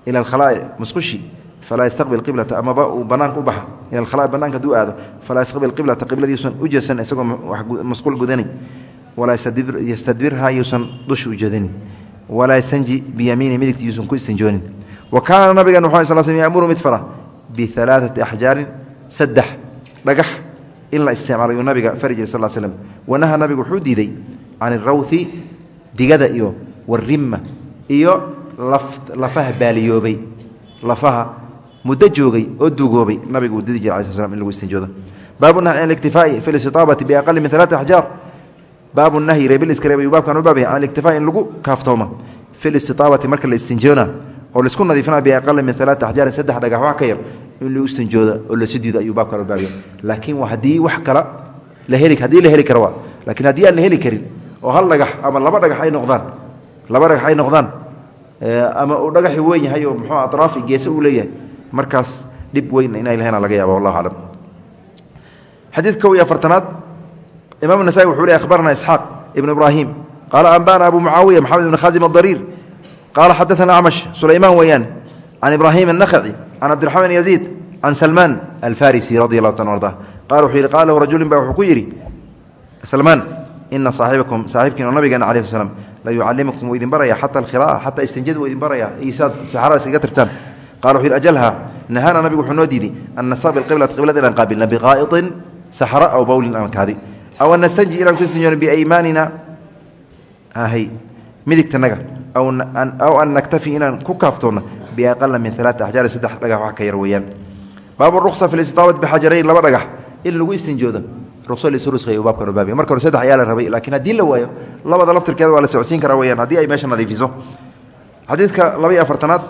A: ila alkhalaa'i musqushi falaa yastaqbil qiblata amaba banaanka u baxa ila alkhalaa'i banaanka hadduu aado falaa yastaqbil qiblata qibladiiusan u jeesan isagoo masquul gudanay walaa yastadbirha yuusan dusha u walaa yastanji biyamiini midigti yuusan ku istinjoonin wa kaana nabigan wuxuu sal sl yamuru mid fara bialaaati axjaarin saddex dhagax in la isticmaalo yuu nabiga fari jiri sal slm wanaha nabigu wuxuu diiday can irawthi digada iyo warimma iyo lafaha baaliyoobay lafaha muddo joogay oo duugoobay. Nabigu uu diidi jira ala sl in lagu istinjoodo baabu can اliktifaa'i fi listitaabati biaqali min alaati axjaar baabu nahyi reebiliska reeb ayuu baabkan u baabaya can اliktifaa'i in lagu kaaftooma fi listitaabati marka la istinjoona oo la isku nadiifina biaqali min alaati axjaarin saddex dhagax wax ka yar in lagu istinjooda oo la sujuudo ayuu baabkan u baabaya laakiin haddii wax kala haddii la heli karo waa lakiin haddii aan la heli karin oo hal dhagax ama laba dhagax ay noqdaan laba dhagax ay noqdaan ama uu dhagaxi weyn yahay oo muxuu atraafi geese uu leeyahay markaas dhib weyn inay imam nasa'i wuxuu ley akhbarana isxaaq ibnu ibraahim qaala anbana abu mucaawiya maxamed ibn khaasim adariir qaala xadaana acmash sulaymaan weeyaan can ibraahim annakhaci can cabdiraxmaan bn yaziid can salmaan alfarisi radi allahu ta arda qala wuxuu yidhi qaala lahu rajulin ba wuxuu ku yidhi salmaan ina saaxibakum saaxibkiin oo nabigeena ala sl slam la yucallimukum wuu idin baraya xata alkhira'a xataa istinjada wuu idin baraya isaad saxarada iskaga tirtaan. Qala wuxu yidhi ajalha nahaana nabigu wuxuu noo diiday an nastaqbil qiblat qiblada inaan qaabilna biqaa'itin saxra aw bowlin aan kaadi aw an nastanji inaan ku istinjoono biaymaanina hay midigtanaga aw an naktafi inaan ku kaaftoonno biaqala min alaata axjaari saddex dhagax wax ka yar weeyaan baabu ruqsa fi listiaabati bixajarayn laba dhagax in lagu istinjoodo ruqso lisurusqay baabkan ubaabiya marka hore saddex ayaa la rabay laakiin haddii la waayo labada laftirkeeda waa la socodsiin karaa weyaan haddii ay meesha nadiifiso xadiidka laba iyo afartanaad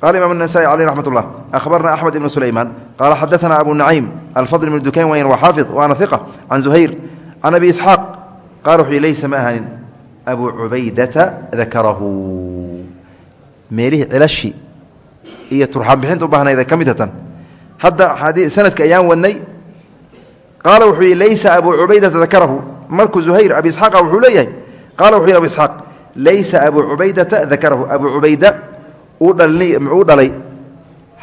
A: qala imam النasائي عalيه رaxmat الlah أhbarna أxmed ibn sulayman qala xadaثna abu naciim alfadl ibn dukayn weyan wa xaafid waana iqa can zuhayr can abi isxaaq qala wuxuu laysa ma ahanin abu cubaydata dakarahu meelihii cilashi iyo turxaan bixinta u baahnayd ka mid hatan hadda sanadka ayaan wadnay qaala wuxuu yihi laysa abu cubaydata dakarahu markuu zuhayr abi isxaaqa wuxuu leeyahay qala wuxuu yihi abu isxaaq laysa abu cubaydata dakarahu abu cubayda uu dhalay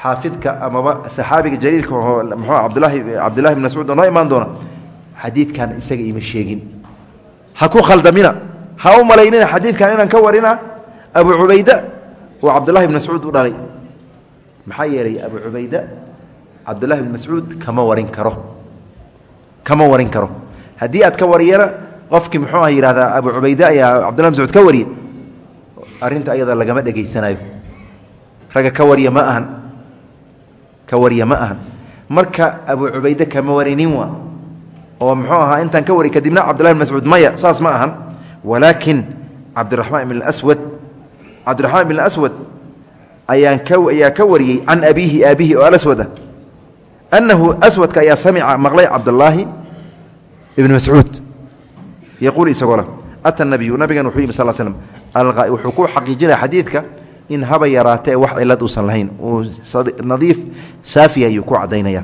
A: xaafidka amaba saxaabiga jaliilka oo mxuu abdulahi cabdullahi bn mascuud oo noo imaan doona xadiidkan isaga ima sheegin. Ha ku khaldamina ha u malaynina xadiidkan inaan ka warina abu cubayda oo cabdullahi bn mascuud u dhalay. Maxaa yeelay abu cubayda cabdullahi bn mascuud kama warin karo. Kama warin karo. Haddii aad ka wariyana qofkii muxuu ah yihahdaa abu cubayde ayaa cabdullahi bn mascuud ka wariye arrinta ayada lagama dhegaysanayo ragga ka wariya ma ahan. Ka wariya ma ahan. Marka abu cubayde kama warinin wa oo muxuu ahaa intaan ka wari kadibna cabdullahi bn mascuud maya saas ma ahan. Walaakin cabdiraxmaan ibn aswad cabdiraxmaan ibn aswad ayaan ayaa ka wariyey can abiihi aabihi oo alaswada annahu aswadka ayaa samica maqlay cabdallaahi ibn mascuud. Yaquul isagoo ata nabiyu nabigan wuxuu yimi sal slm wuxuu ku xaqiijinaya xadiidka in haba yaraatee wax cilad uusan lahayn. Uu nadiif saafiya ayuu ku cadaynaya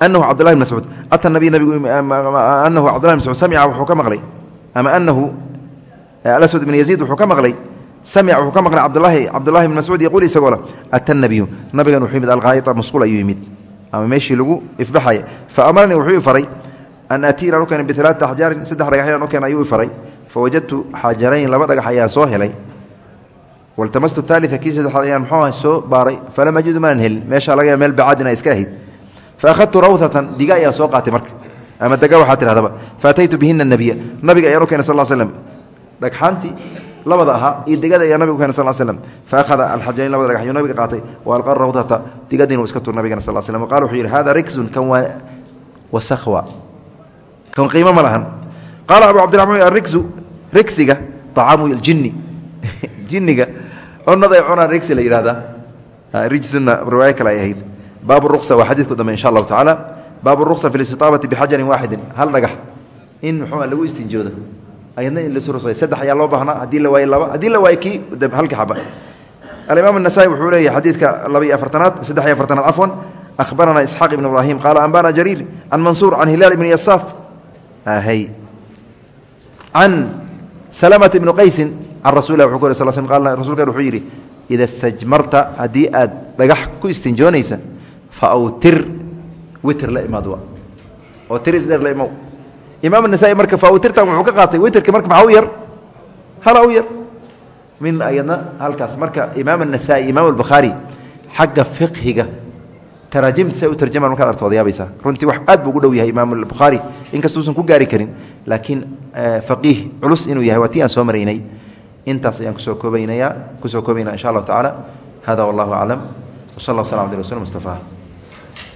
A: anahu cabdulahi bn mascuud ata nabiy nabigu anahu cabdullahi bn mascuud samica wuxuu ka maqlay ama anahu alaswad ibn yaziid wuxuu ka maqlay samica wuxuu ka maqlay cabdulahi cabdullahi bn mascuud yaquul isagoo le ata nabiyu nabigan wuxuu yimid alqaa'ita masquul ayuu yimid ama meeshii lagu ifbaxaya fa amaranii wuxuu i faray an atii inaan u keenay bialaati axjaarin saddex dhagax inaan u keen ayuu i faray fawajadtu xaajarayn laba dhagax ayaan soo helay waltamastu taalia kii saddexaad ayaan muxuu ah soo baaray falam ajidu maanan helin meeshaa laga meel bacaad ina iska ahayd fa akhadtu rawhatan diga ayaan soo qaatay marka ama dega waxaa tidhahdaba fa ataytu bihina nabiya nabiga ayaan u keenay sal slm dhagxaantii labada ahaa iyo digada ayaa nabiga u keenay sal slm fa akhada alxajarayn labada dhagax ayuu nabiga qaatay wa alqa rawhata digadiina uu iska tur nabigana sal slm qala wuxuu yidhi hada rigsun kan waa wasakwa kan qiimo ma lahan qaala abu cabdiraxmaan arigsu rigsiga acaamu ljinni jinniga cunada ay cunaan rigsi la yihahdaa rijsuna riwaayo kale ay ahayd baabu ruqsa waa xadiidku dambe insha allahu tacaala. Baabu ruqsa fi listiaabati bixajarin waaxidin hal dhagax in muxuu lagu istinjoodo ayadna in lasu rusay saddex ayaa loo baahnaa. Haddii la waayo laba haddii la waayo kii halka xaba. Alimaam الnasaai wuxuu leeyahy xadiidka laba iyo afartanaad saddex iyo afartanaad. Cafwan akhbarana isxaaq ibn ibrahim qaala ambana jariir can mansuur can hilaal ibni yasaaf hy can salamata ibni qaysin can rasul lah wuxuu ku sal sl qal rasulkan wuxuu yidhi ida istajmarta haddii aad dhagax ku istinjoonaysa awtir witr la imaad oo tir isdheer la imow imaam nasaa-i marka fawtirtan wuxuu ka qaatay witrka marka maxaa u yar hala u yar min ayadna halkaas marka imaam anasaa-i imaam albukhaari xagga fiqhiga taraajimta say u tarjamaan markaad arto wadayaabaysaa runtii wax aad buu ugu dhow yahay imaam albukhaari inkastuusan ku gaari karin laakiin faqiih culus inuu yahay waa tii aan soo maraynay intaas ayaan ku soo koobaynayaa ku soo koobaynaa insha allahu tacaala hada wallahu aclam wsal la sl ala ali wasl mustafa